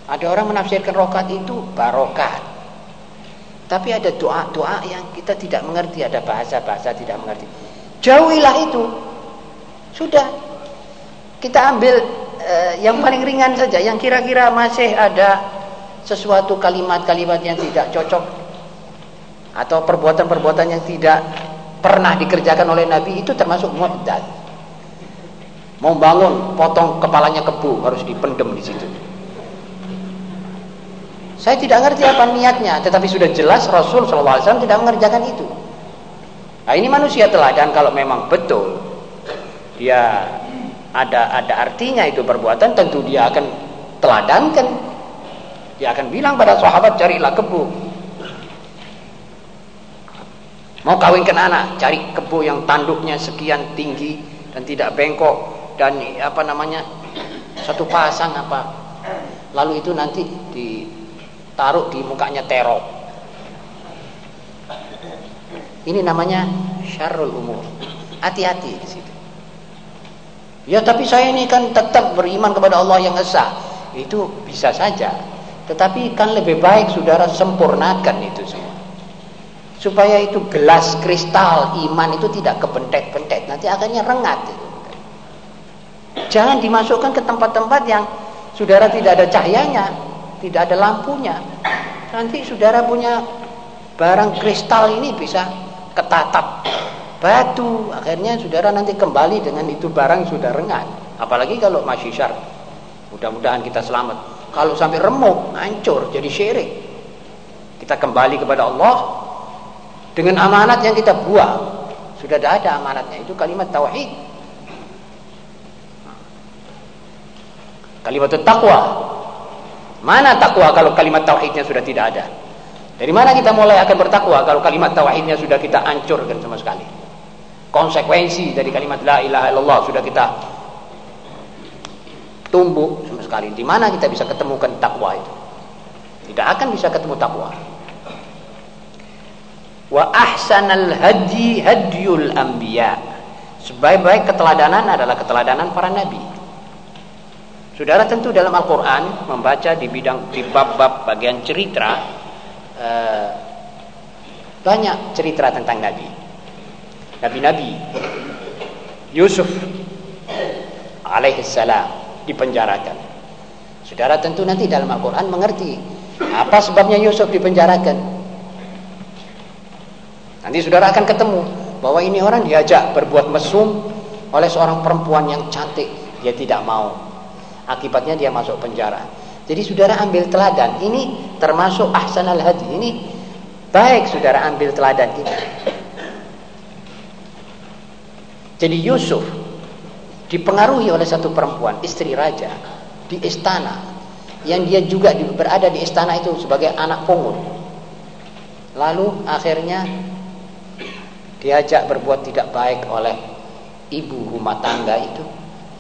Ada orang menafsirkan rokat itu barokat. Tapi ada doa-doa yang kita tidak mengerti, ada bahasa-bahasa tidak mengerti. Jauhilah itu. Sudah. Kita ambil uh, yang paling ringan saja, yang kira-kira masih ada sesuatu kalimat-kalimat yang tidak cocok atau perbuatan-perbuatan yang tidak pernah dikerjakan oleh Nabi itu termasuk muhdats. Mau bangun, potong kepalanya kebu harus dipendem di situ. Saya tidak ngerti apa niatnya, tetapi sudah jelas Rasul SAW tidak mengerjakan itu. Nah ini manusia teladan kalau memang betul dia ada ada artinya itu perbuatan tentu dia akan teladankan dia akan bilang pada sahabat carilah kebu mau kawinkan anak cari kebu yang tanduknya sekian tinggi dan tidak bengkok dan apa namanya satu pasang apa lalu itu nanti ditaruh di mukanya terok ini namanya syarul umur hati-hati di situ Ya tapi saya ini kan tetap beriman kepada Allah yang Esa. Itu bisa saja. Tetapi kan lebih baik saudara sempurnakan itu semua. Supaya itu gelas kristal iman itu tidak kebentet-bentet. Nanti akhirnya rengat. Itu. Jangan dimasukkan ke tempat-tempat yang saudara tidak ada cahayanya. Tidak ada lampunya. Nanti saudara punya barang kristal ini bisa ketatap batu. Akhirnya saudara nanti kembali dengan itu barang sudah rengat. Apalagi kalau masih syar. Mudah-mudahan kita selamat. Kalau sampai remuk hancur jadi syirik. Kita kembali kepada Allah dengan amanat yang kita buang sudah ada amanatnya. Itu kalimat tauhid kalimat takwa mana takwa kalau kalimat tauhidnya sudah tidak ada dari mana kita mulai akan bertakwa kalau kalimat tauhidnya sudah kita hancurkan sama sekali konsekuensi dari kalimat la ilaha illallah sudah kita tumbuh sama sekali. Di mana kita bisa ketemukan takwa itu? Tidak akan bisa ketemu takwa. Wa ahsanal hadi hadyul anbiya. Sebaik-baik keteladanan adalah keteladanan para nabi. Saudara tentu dalam Al-Qur'an membaca di bidang di bab-bab bagian cerita eh, banyak cerita tentang nabi. Nabi-nabi. Yusuf alaihissalam dipenjarakan. Saudara tentu nanti dalam Al-Quran mengerti apa sebabnya Yusuf dipenjarakan. Nanti saudara akan ketemu bahwa ini orang diajak berbuat mesum oleh seorang perempuan yang cantik. Dia tidak mau akibatnya dia masuk penjara jadi saudara ambil teladan ini termasuk ahsan al-hadi ini baik saudara ambil teladan ini jadi Yusuf dipengaruhi oleh satu perempuan, istri raja di istana yang dia juga berada di istana itu sebagai anak pungut. Lalu akhirnya diajak berbuat tidak baik oleh ibu rumah tangga itu.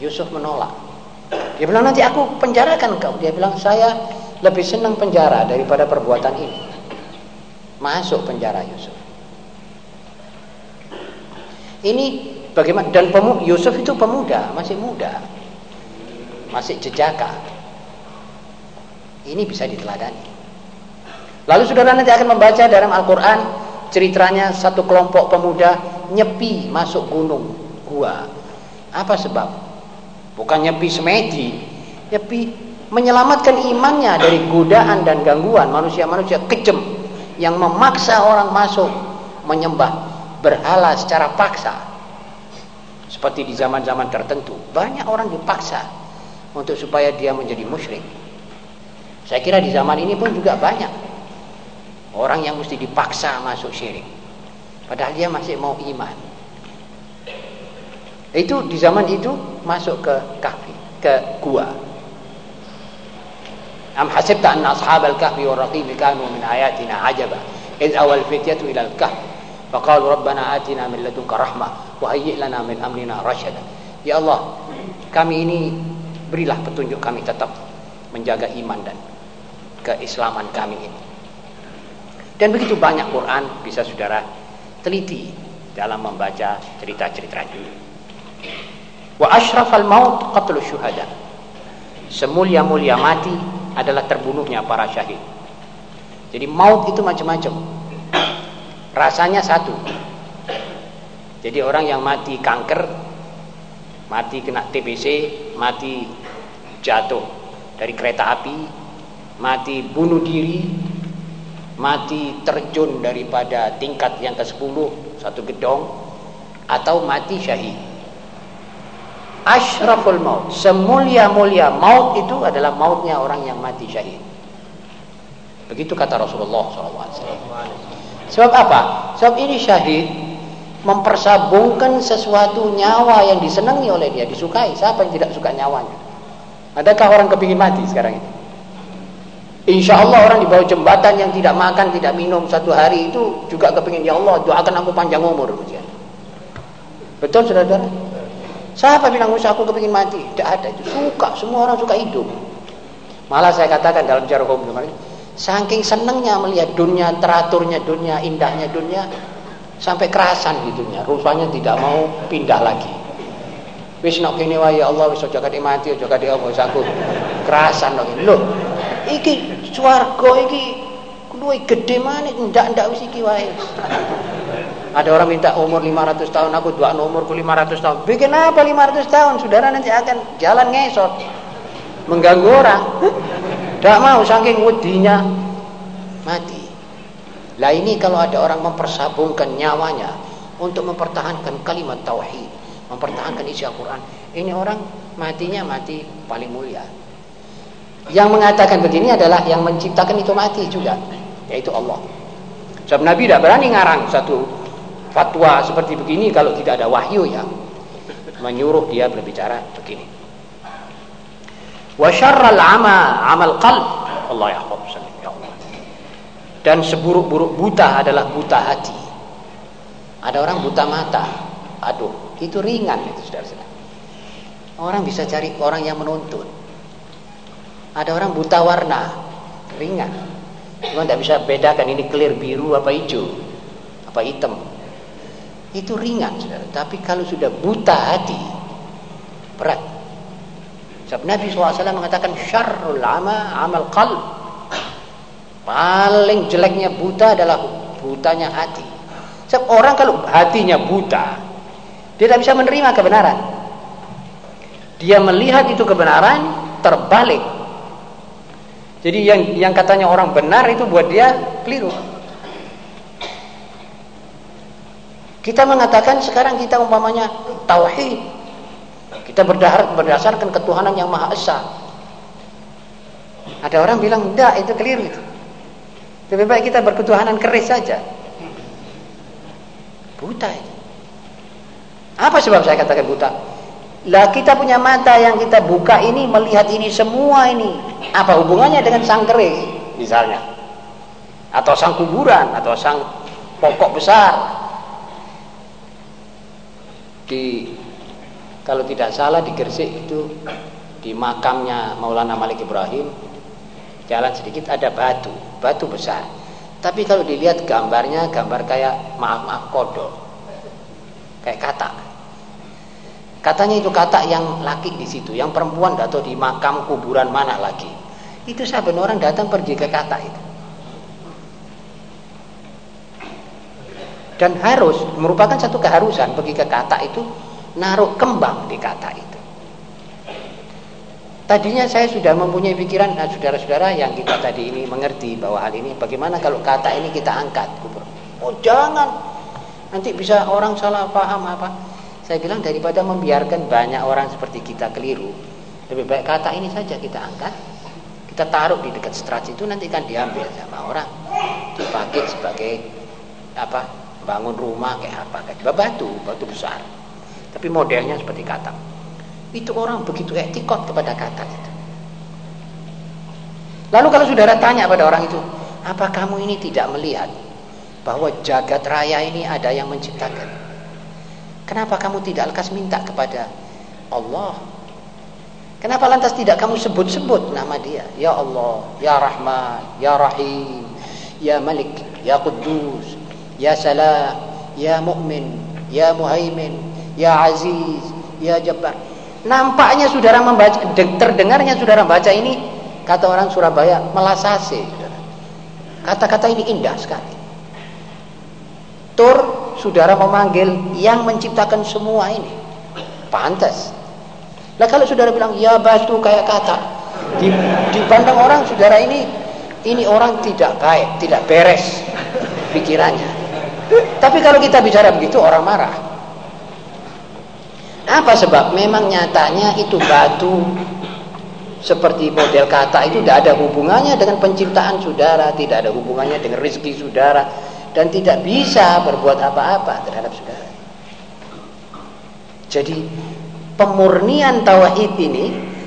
Yusuf menolak. Dia bilang nanti aku penjarakan kau. Dia bilang saya lebih senang penjara daripada perbuatan ini. Masuk penjara Yusuf. Ini bagaimana dan Yusuf itu pemuda, masih muda. Masih jejaka. Ini bisa diteladani. Lalu saudara nanti akan membaca dalam Al-Quran ceritanya satu kelompok pemuda nyepi masuk gunung gua. Apa sebab? Bukan nyepi semedi, nyepi menyelamatkan imannya dari godaan dan gangguan manusia-manusia kejem yang memaksa orang masuk menyembah berhala secara paksa. Seperti di zaman-zaman tertentu, banyak orang dipaksa untuk supaya dia menjadi musyrik. Saya kira di zaman ini pun juga banyak orang yang mesti dipaksa masuk syirik. Padahal dia masih mau iman. Itu di zaman itu masuk ke kahfi, ke gua. Am hasibta anna ashabal kahfi wa raqib kanu min ayatina ajaba. Iz awal fityatu ila al-kahf. Faqalu rabbana atina min ladunka rahmah wa hayyi' lana min amrina rasyada. Ya Allah, kami ini berilah petunjuk kami tetap menjaga iman dan keislaman kami ini. Dan begitu banyak Quran bisa saudara teliti dalam membaca cerita-cerita dulu. Wa maut qatlu syuhada. Semulia-mulia mati adalah terbunuhnya para syahid. Jadi maut itu macam-macam. Rasanya satu. Jadi orang yang mati kanker, mati kena TBC, mati jatuh dari kereta api, mati bunuh diri, mati terjun daripada tingkat yang ke-10 satu gedong atau mati syahid. Ashraful maut, semulia-mulia maut itu adalah mautnya orang yang mati syahid. Begitu kata Rasulullah SAW. Sebab apa? Sebab ini syahid mempersabungkan sesuatu nyawa yang disenangi oleh dia, disukai. Siapa yang tidak suka nyawanya? Adakah orang kepingin mati sekarang ini? Insya Allah orang di bawah jembatan yang tidak makan, tidak minum satu hari itu juga kepingin ya Allah doakan aku panjang umur. Betul saudara-saudara? Siapa bilang usaha aku kepingin mati? Tidak ada itu. Suka, semua orang suka hidup. Malah saya katakan dalam jargon kemarin, saking senangnya melihat dunia, teraturnya dunia, indahnya dunia, sampai kerasan hidupnya. Rupanya tidak mau pindah lagi. Wis nak kene wae ya Allah wis kate mati aja kate apa aku kerasan kok. Lho, iki swarga iki luwih gede maneh ndak-ndak wis iki wae. Ada orang minta umur 500 tahun, aku doa umurku 500 tahun. Bikin apa 500 tahun? Saudara nanti akan jalan ngesot. Mengganggu orang. Tidak mau saking wedinya mati. Lah ini kalau ada orang mempersabungkan nyawanya untuk mempertahankan kalimat tauhid, mempertahankan isi Al-Qur'an, ini orang matinya mati paling mulia. Yang mengatakan begini adalah yang menciptakan itu mati juga, yaitu Allah. Sebab Nabi tidak berani ngarang satu fatwa seperti begini kalau tidak ada wahyu yang menyuruh dia berbicara begini. Wa syarral ama amal qalb. Allah ya ya Allah. Dan seburuk-buruk buta adalah buta hati. Ada orang buta mata. Aduh, itu ringan itu saudara-saudara. Orang bisa cari orang yang menuntun. Ada orang buta warna, ringan. Cuma tidak bisa bedakan ini clear biru apa hijau, apa hitam. Itu ringan, saudara. Tapi kalau sudah buta hati, berat. Sebab Nabi SAW mengatakan syarrul ama amal qalb. Paling jeleknya buta adalah butanya hati. Sebab orang kalau hatinya buta, dia tidak bisa menerima kebenaran. Dia melihat itu kebenaran, terbalik jadi yang yang katanya orang benar itu buat dia keliru. Kita mengatakan sekarang kita umpamanya tauhid. Kita berdasar, berdasarkan ketuhanan yang Maha Esa. Ada orang bilang enggak itu keliru itu. Lebih baik kita berketuhanan keris saja. Buta itu. Apa sebab saya katakan buta? Lah kita punya mata yang kita buka ini melihat ini semua ini. Apa hubungannya dengan sang keris misalnya? Atau sang kuburan atau sang pokok besar. Di kalau tidak salah di Gresik itu di makamnya Maulana Malik Ibrahim jalan sedikit ada batu, batu besar. Tapi kalau dilihat gambarnya gambar kayak maaf-maaf kodok. Kayak katak Katanya itu kata yang laki di situ, yang perempuan tahu di makam kuburan mana lagi. Itu saben orang datang pergi ke kata itu. Dan harus merupakan satu keharusan ke kata itu naruh kembang di kata itu. Tadinya saya sudah mempunyai pikiran, nah, saudara-saudara yang kita tadi ini mengerti bahwa hal ini, bagaimana kalau kata ini kita angkat? Oh jangan, nanti bisa orang salah paham apa. Saya bilang daripada membiarkan banyak orang seperti kita keliru, lebih baik kata ini saja kita angkat, kita taruh di dekat strat itu nanti kan diambil sama orang, dipakai sebagai apa? Bangun rumah kayak apa? Kayak batu, batu besar. Tapi modelnya seperti kata. Itu orang begitu etikot kepada kata itu. Lalu kalau saudara tanya pada orang itu, apa kamu ini tidak melihat bahwa jagat raya ini ada yang menciptakan? Kenapa kamu tidak lekas minta kepada Allah? Kenapa lantas tidak kamu sebut-sebut nama dia? Ya Allah, Ya Rahman, Ya Rahim, Ya Malik, Ya Quddus, Ya Salam, Ya Mu'min, Ya Muhaimin, Ya Aziz, Ya Jabbar. Nampaknya saudara membaca, terdengarnya saudara baca ini, kata orang Surabaya, melasase. Kata-kata ini indah sekali. Tur, saudara memanggil yang menciptakan semua ini. Pantas. Lah kalau saudara bilang, ya batu kayak kata. Dipandang orang, saudara ini, ini orang tidak baik, tidak beres pikirannya. Tapi kalau kita bicara begitu, orang marah. Apa sebab? Memang nyatanya itu batu seperti model kata itu tidak ada hubungannya dengan penciptaan saudara, tidak ada hubungannya dengan rezeki saudara dan tidak bisa berbuat apa-apa terhadap saudara. Jadi pemurnian tauhid ini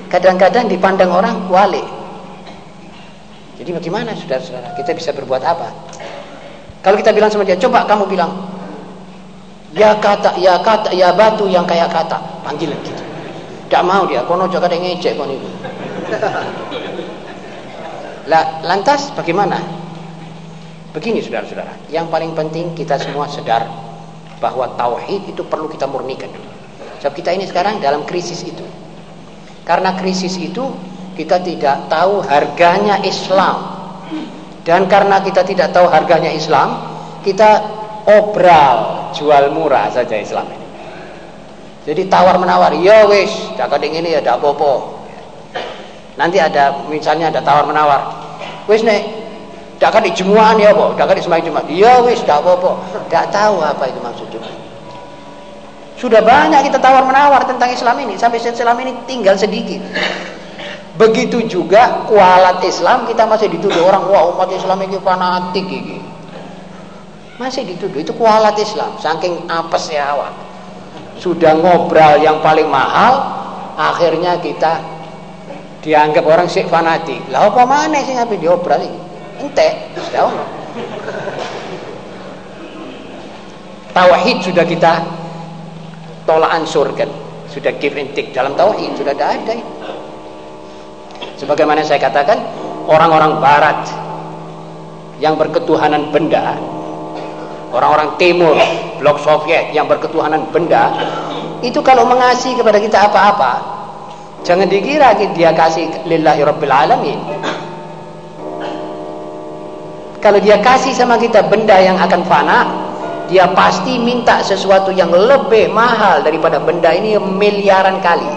kadang-kadang dipandang orang wale. Jadi bagaimana saudara-saudara? Kita bisa berbuat apa? Kalau kita bilang sama dia, coba kamu bilang, Ya kata, ya kata, ya batu yang kayak kata. Panggilan gitu. Tidak mau dia. Kono juga ada ngecek kon itu. Lah, lantas bagaimana? Begini saudara-saudara. Yang paling penting kita semua sedar bahwa tauhid itu perlu kita murnikan. Sebab kita ini sekarang dalam krisis itu. Karena krisis itu kita tidak tahu harganya Islam. Dan karena kita tidak tahu harganya Islam, kita obral jual murah saja Islam ini. Jadi tawar menawar ya wis dak ini ya dak apa nanti ada misalnya ada tawar menawar wis nek dak kading jemuan ya apa? Dak kading sembahyang Jumat. Ya wis dak apa dak tahu apa itu maksudnya sudah banyak kita tawar menawar tentang Islam ini sampai Islam ini tinggal sedikit begitu juga kualat Islam kita masih dituduh orang wah umat Islam ini fanatik gitu masih dituduh itu kualat Islam. Saking apes ya awak sudah ngobrol yang paling mahal akhirnya kita dianggap orang sik fanatik. Lah apa mana sih ngapain diobral ini? Ente sudah tauhid sudah kita tolak ansurkan. Sudah give and take. Dalam tauhid sudah ada ada sebagaimana saya katakan orang-orang barat yang berketuhanan benda orang-orang timur blok Soviet yang berketuhanan benda itu kalau mengasihi kepada kita apa-apa jangan dikira dia kasih lillahi rabbil alamin. Kalau dia kasih sama kita benda yang akan fana dia pasti minta sesuatu yang lebih mahal daripada benda ini miliaran kali.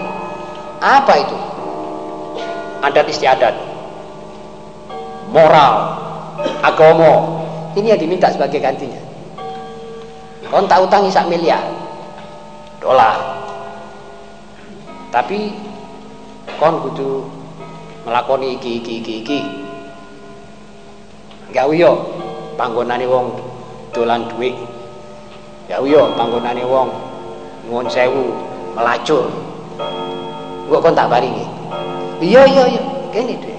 Apa itu adat istiadat. Moral. Agama. Ini yang diminta sebagai gantinya. Kon tak utangi sak miliar. Dolar. Tapi kon kudu melakoni iki iki iki iki. Gak yo panggonane wong dolan duit. Gak yo panggonane wong ngon sewu melacur. Gua kon tak baringi iya iya iya kene deh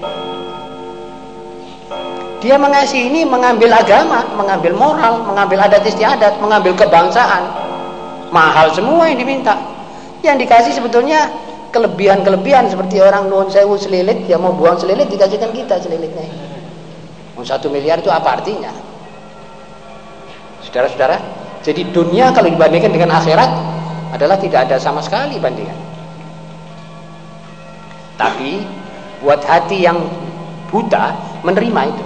dia mengasihi ini mengambil agama, mengambil moral, mengambil adat istiadat, mengambil kebangsaan. Mahal semua yang diminta. Yang dikasih sebetulnya kelebihan-kelebihan seperti orang nuwun sewu selilit, dia mau buang selilit dikasihkan kita selilitnya. Mau satu miliar itu apa artinya? Saudara-saudara, jadi dunia kalau dibandingkan dengan akhirat adalah tidak ada sama sekali bandingan. Tapi buat hati yang buta menerima itu.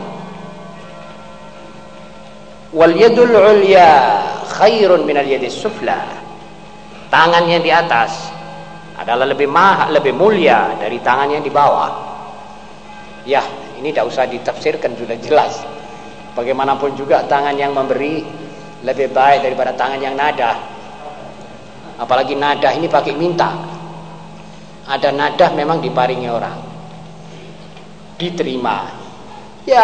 Wal yadul ulya khairun minal yadis sufla. Tangan yang di atas adalah lebih mahal, lebih mulia dari tangan yang di bawah. Ya, ini tidak usah ditafsirkan sudah jelas. Bagaimanapun juga tangan yang memberi lebih baik daripada tangan yang nada. Apalagi nada ini pakai minta. Ada nada memang diparingi orang. Diterima. Ya,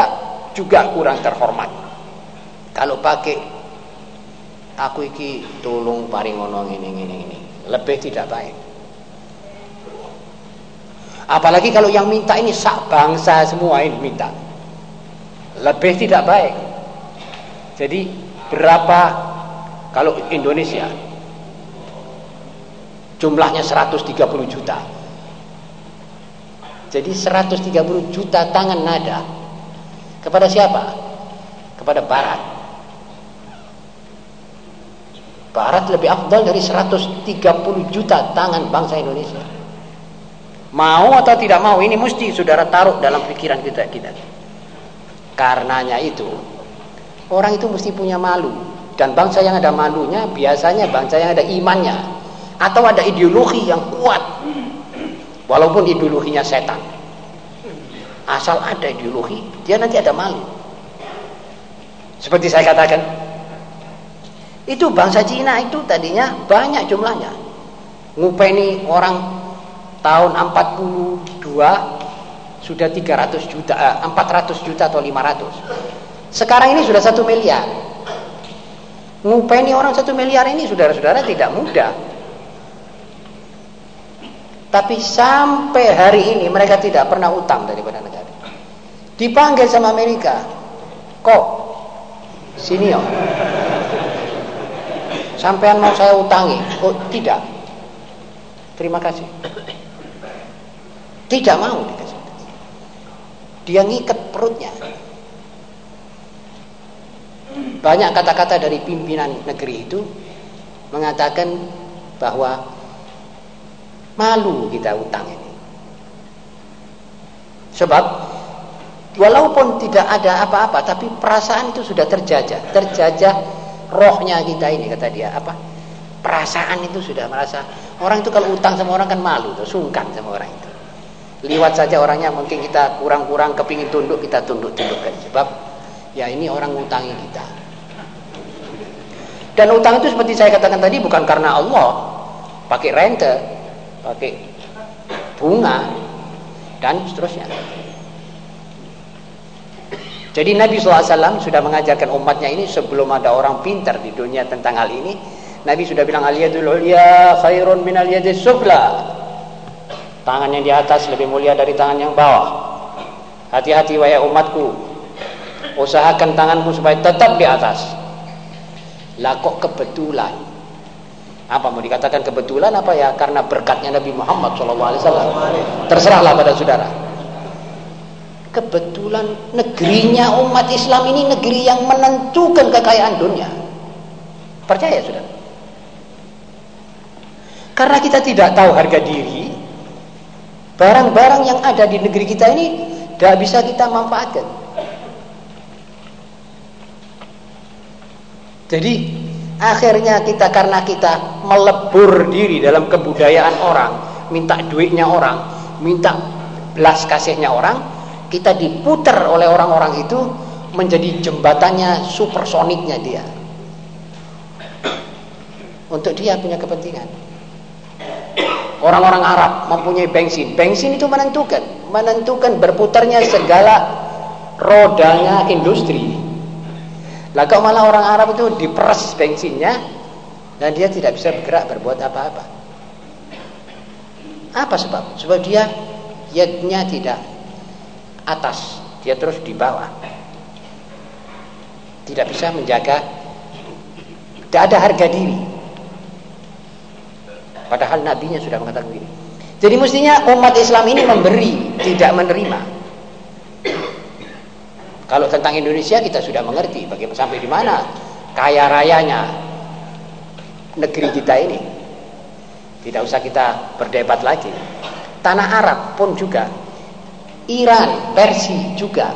juga kurang terhormat. Kalau pakai aku iki tolong paring ngono ini ini ini lebih tidak baik. Apalagi kalau yang minta ini sak bangsa semua ini minta lebih tidak baik. Jadi berapa kalau Indonesia jumlahnya 130 juta. Jadi 130 juta tangan nada kepada siapa? Kepada barat. Barat lebih afdal dari 130 juta tangan bangsa Indonesia. Mau atau tidak mau ini mesti saudara taruh dalam pikiran kita kita. Karenanya itu orang itu mesti punya malu dan bangsa yang ada malunya biasanya bangsa yang ada imannya atau ada ideologi yang kuat walaupun ideologinya setan. Asal ada ideologi, dia nanti ada malu. Seperti saya katakan, itu bangsa Cina itu tadinya banyak jumlahnya. Ngupeni orang tahun 42 sudah 300 juta, eh, 400 juta atau 500. Sekarang ini sudah satu miliar. Ngupeni orang satu miliar ini saudara-saudara tidak mudah. Tapi sampai hari ini mereka tidak pernah utang daripada negara. Dipanggil sama Amerika, kok sini ya. Sampean mau saya utangi? Oh tidak. Terima kasih. Tidak mau dikasih. Dia ngikat perutnya. Banyak kata-kata dari pimpinan negeri itu mengatakan bahwa malu kita utang ini. Sebab walaupun tidak ada apa-apa tapi perasaan itu sudah terjajah, terjajah rohnya kita ini kata dia apa? Perasaan itu sudah merasa orang itu kalau utang sama orang kan malu tuh, sungkan sama orang itu. Liwat saja orangnya mungkin kita kurang-kurang kepingin tunduk kita tunduk-tundukkan sebab ya ini orang ngutangi kita. Dan utang itu seperti saya katakan tadi bukan karena Allah. Pakai rente pakai bunga dan seterusnya jadi Nabi SAW sudah mengajarkan umatnya ini sebelum ada orang pintar di dunia tentang hal ini Nabi sudah bilang aliyadul ulya khairun minal yadis sufla Tangan yang di atas lebih mulia dari tangan yang bawah. Hati-hati wahai umatku. Usahakan tanganmu supaya tetap di atas. Lah kok kebetulan. Apa mau dikatakan kebetulan apa ya? Karena berkatnya Nabi Muhammad SAW. Terserahlah pada saudara. Kebetulan negerinya umat Islam ini negeri yang menentukan kekayaan dunia. Percaya sudah. Karena kita tidak tahu harga diri, Barang-barang yang ada di negeri kita ini tidak bisa kita manfaatkan. Jadi akhirnya kita karena kita melebur diri dalam kebudayaan orang, minta duitnya orang, minta belas kasihnya orang, kita diputar oleh orang-orang itu menjadi jembatannya supersoniknya dia. Untuk dia punya kepentingan. Orang-orang Arab mempunyai bensin. Bensin itu menentukan, menentukan berputarnya segala rodanya industri. Lah kok malah orang Arab itu diperas bensinnya dan dia tidak bisa bergerak berbuat apa-apa. Apa sebab? Sebab dia yadnya tidak atas, dia terus di bawah. Tidak bisa menjaga tidak ada harga diri. Padahal nabinya sudah mengatakan begini. Jadi mestinya umat Islam ini memberi, tidak menerima. Kalau tentang Indonesia kita sudah mengerti bagaimana sampai di mana kaya rayanya negeri kita ini. Tidak usah kita berdebat lagi. Tanah Arab pun juga Iran, Persia juga.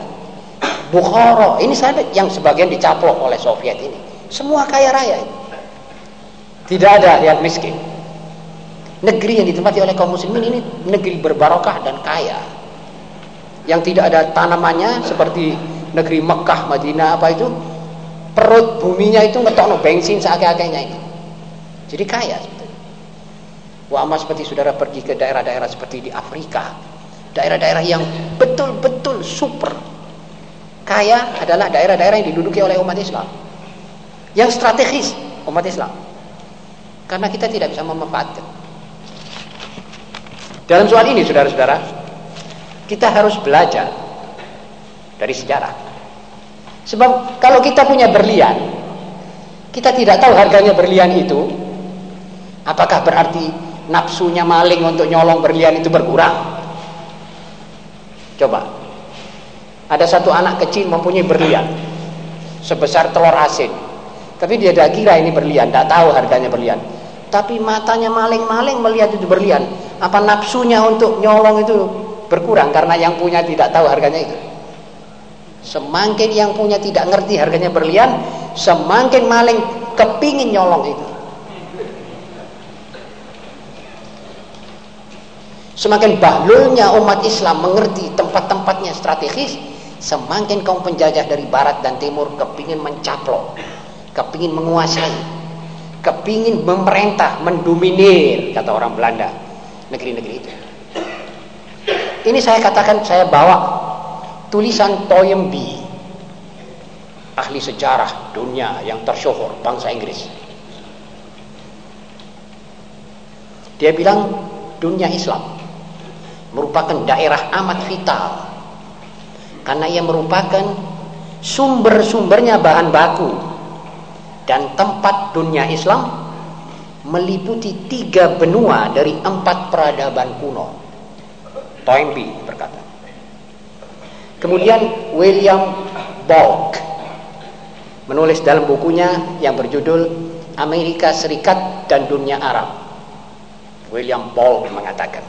Bukhara, ini yang sebagian dicaplok oleh Soviet ini. Semua kaya raya. Tidak ada yang miskin. Negeri yang ditempati oleh kaum muslimin ini negeri berbarokah dan kaya. Yang tidak ada tanamannya seperti negeri Mekah, Madinah apa itu perut buminya itu ngetokno bensin seakeh-akehnya itu. Jadi kaya sebetulnya. Wa amas seperti saudara pergi ke daerah-daerah seperti di Afrika, daerah-daerah yang betul-betul super kaya adalah daerah-daerah yang diduduki oleh umat Islam. Yang strategis umat Islam. Karena kita tidak bisa memanfaatkan. Dalam soal ini saudara-saudara, kita harus belajar dari sejarah. Sebab kalau kita punya berlian, kita tidak tahu harganya berlian itu, apakah berarti nafsunya maling untuk nyolong berlian itu berkurang? Coba. Ada satu anak kecil mempunyai berlian sebesar telur asin. Tapi dia tidak kira ini berlian, tidak tahu harganya berlian. Tapi matanya maling-maling melihat itu berlian. Apa nafsunya untuk nyolong itu berkurang karena yang punya tidak tahu harganya itu? Semakin yang punya tidak ngerti harganya berlian, semakin maling kepingin nyolong itu. Semakin bahlulnya umat Islam mengerti tempat-tempatnya strategis, semakin kaum penjajah dari barat dan timur kepingin mencaplok, kepingin menguasai, kepingin memerintah, mendominir, kata orang Belanda, negeri-negeri itu. Ini saya katakan saya bawa tulisan Toynbee ahli sejarah dunia yang tersyukur bangsa Inggris. Dia bilang dunia Islam merupakan daerah amat vital karena ia merupakan sumber-sumbernya bahan baku dan tempat dunia Islam meliputi tiga benua dari empat peradaban kuno. Toynbee berkata Kemudian William Bork menulis dalam bukunya yang berjudul Amerika Serikat dan Dunia Arab. William Bork mengatakan,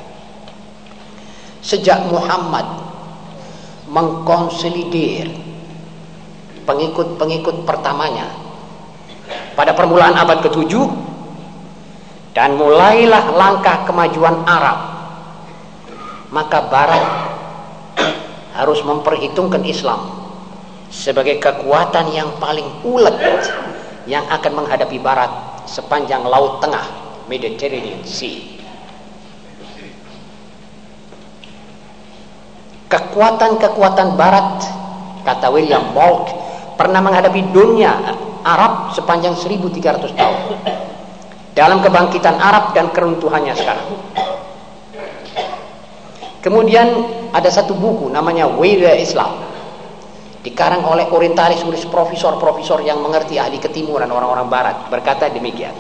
sejak Muhammad mengkonsolidir pengikut-pengikut pertamanya pada permulaan abad ke-7 dan mulailah langkah kemajuan Arab maka barat harus memperhitungkan Islam sebagai kekuatan yang paling ulet yang akan menghadapi barat sepanjang laut tengah Mediterranean Sea. Kekuatan-kekuatan barat kata William Bolt pernah menghadapi dunia Arab sepanjang 1300 tahun dalam kebangkitan Arab dan keruntuhannya sekarang. Kemudian ada satu buku namanya Weda Islam. Dikarang oleh orientalis tulis profesor-profesor yang mengerti ahli ketimuran orang-orang barat berkata demikian.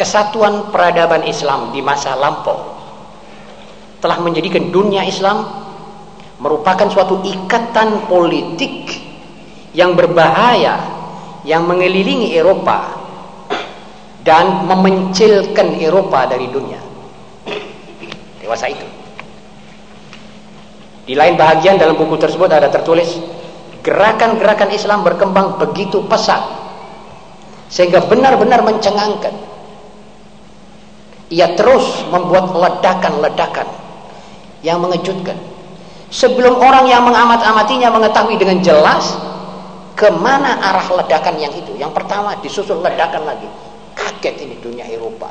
Kesatuan peradaban Islam di masa lampau telah menjadikan dunia Islam merupakan suatu ikatan politik yang berbahaya yang mengelilingi Eropa dan memencilkan Eropa dari dunia dewasa itu. Di lain bahagian dalam buku tersebut ada tertulis gerakan-gerakan Islam berkembang begitu pesat sehingga benar-benar mencengangkan. Ia terus membuat ledakan-ledakan yang mengejutkan. Sebelum orang yang mengamat-amatinya mengetahui dengan jelas ke mana arah ledakan yang itu. Yang pertama disusul ledakan lagi. Kaget ini dunia Eropa.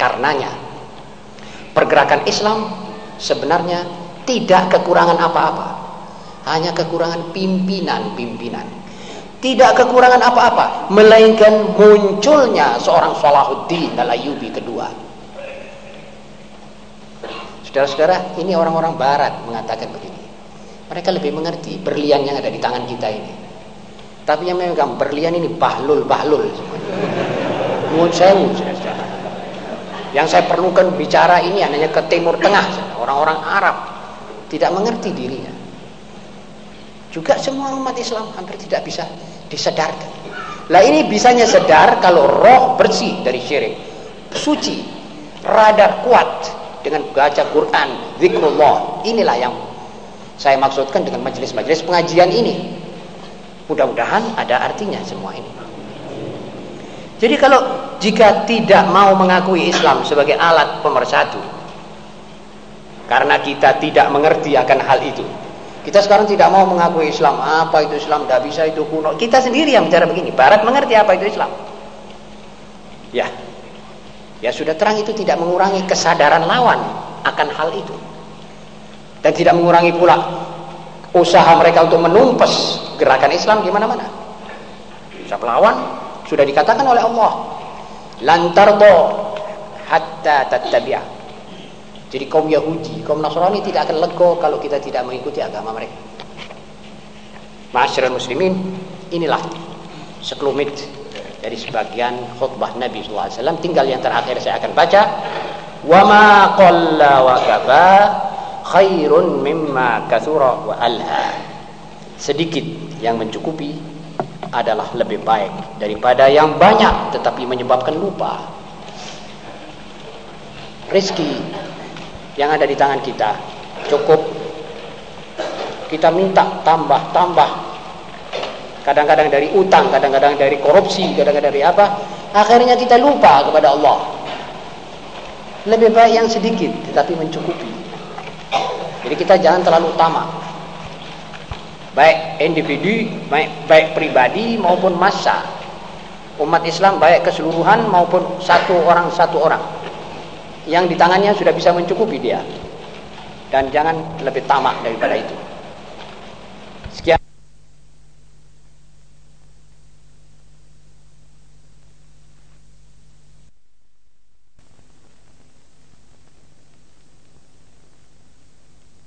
Karenanya pergerakan Islam sebenarnya tidak kekurangan apa-apa. Hanya kekurangan pimpinan-pimpinan. Tidak kekurangan apa-apa melainkan munculnya seorang Salahuddin Dalayubi kedua. Saudara-saudara ini orang-orang barat mengatakan begini. Mereka lebih mengerti berlian yang ada di tangan kita ini. Tapi yang memang berlian ini bahlul-bahlul Nuhun sewu saudara-saudara yang saya perlukan bicara ini hanya ke Timur Tengah, orang-orang Arab tidak mengerti dirinya. Juga semua umat Islam hampir tidak bisa disedarkan. Lah ini bisanya sedar kalau roh bersih dari syirik, suci, rada kuat dengan baca Quran, zikrullah. Inilah yang saya maksudkan dengan majelis-majelis pengajian ini. Mudah-mudahan ada artinya semua ini. Jadi kalau jika tidak mau mengakui Islam sebagai alat pemersatu karena kita tidak mengerti akan hal itu. Kita sekarang tidak mau mengakui Islam. Apa itu Islam? Tidak bisa itu kuno. Kita sendiri yang bicara begini. Barat mengerti apa itu Islam. Ya. Ya sudah terang itu tidak mengurangi kesadaran lawan akan hal itu. Dan tidak mengurangi pula usaha mereka untuk menumpas gerakan Islam di mana-mana. Siapa lawan sudah dikatakan oleh Allah. Lantardo hatta tattabi'a. Jadi kaum Yahudi, kaum Nasrani tidak akan lego kalau kita tidak mengikuti agama mereka. Masyarakat muslimin, inilah sekelumit dari sebagian khutbah Nabi SAW. Tinggal yang terakhir saya akan baca. Wa ma qalla wa kafa khairun mimma kathura wa alha. Sedikit yang mencukupi adalah lebih baik daripada yang banyak tetapi menyebabkan lupa. Rizki yang ada di tangan kita cukup. Kita minta tambah tambah kadang-kadang dari utang kadang-kadang dari korupsi kadang-kadang dari apa. Akhirnya kita lupa kepada Allah. Lebih baik yang sedikit tetapi mencukupi. Jadi kita jangan terlalu tamak baik individu baik, baik pribadi maupun massa. Umat Islam baik keseluruhan maupun satu orang satu orang. Yang di tangannya sudah bisa mencukupi dia. Dan jangan lebih tamak daripada itu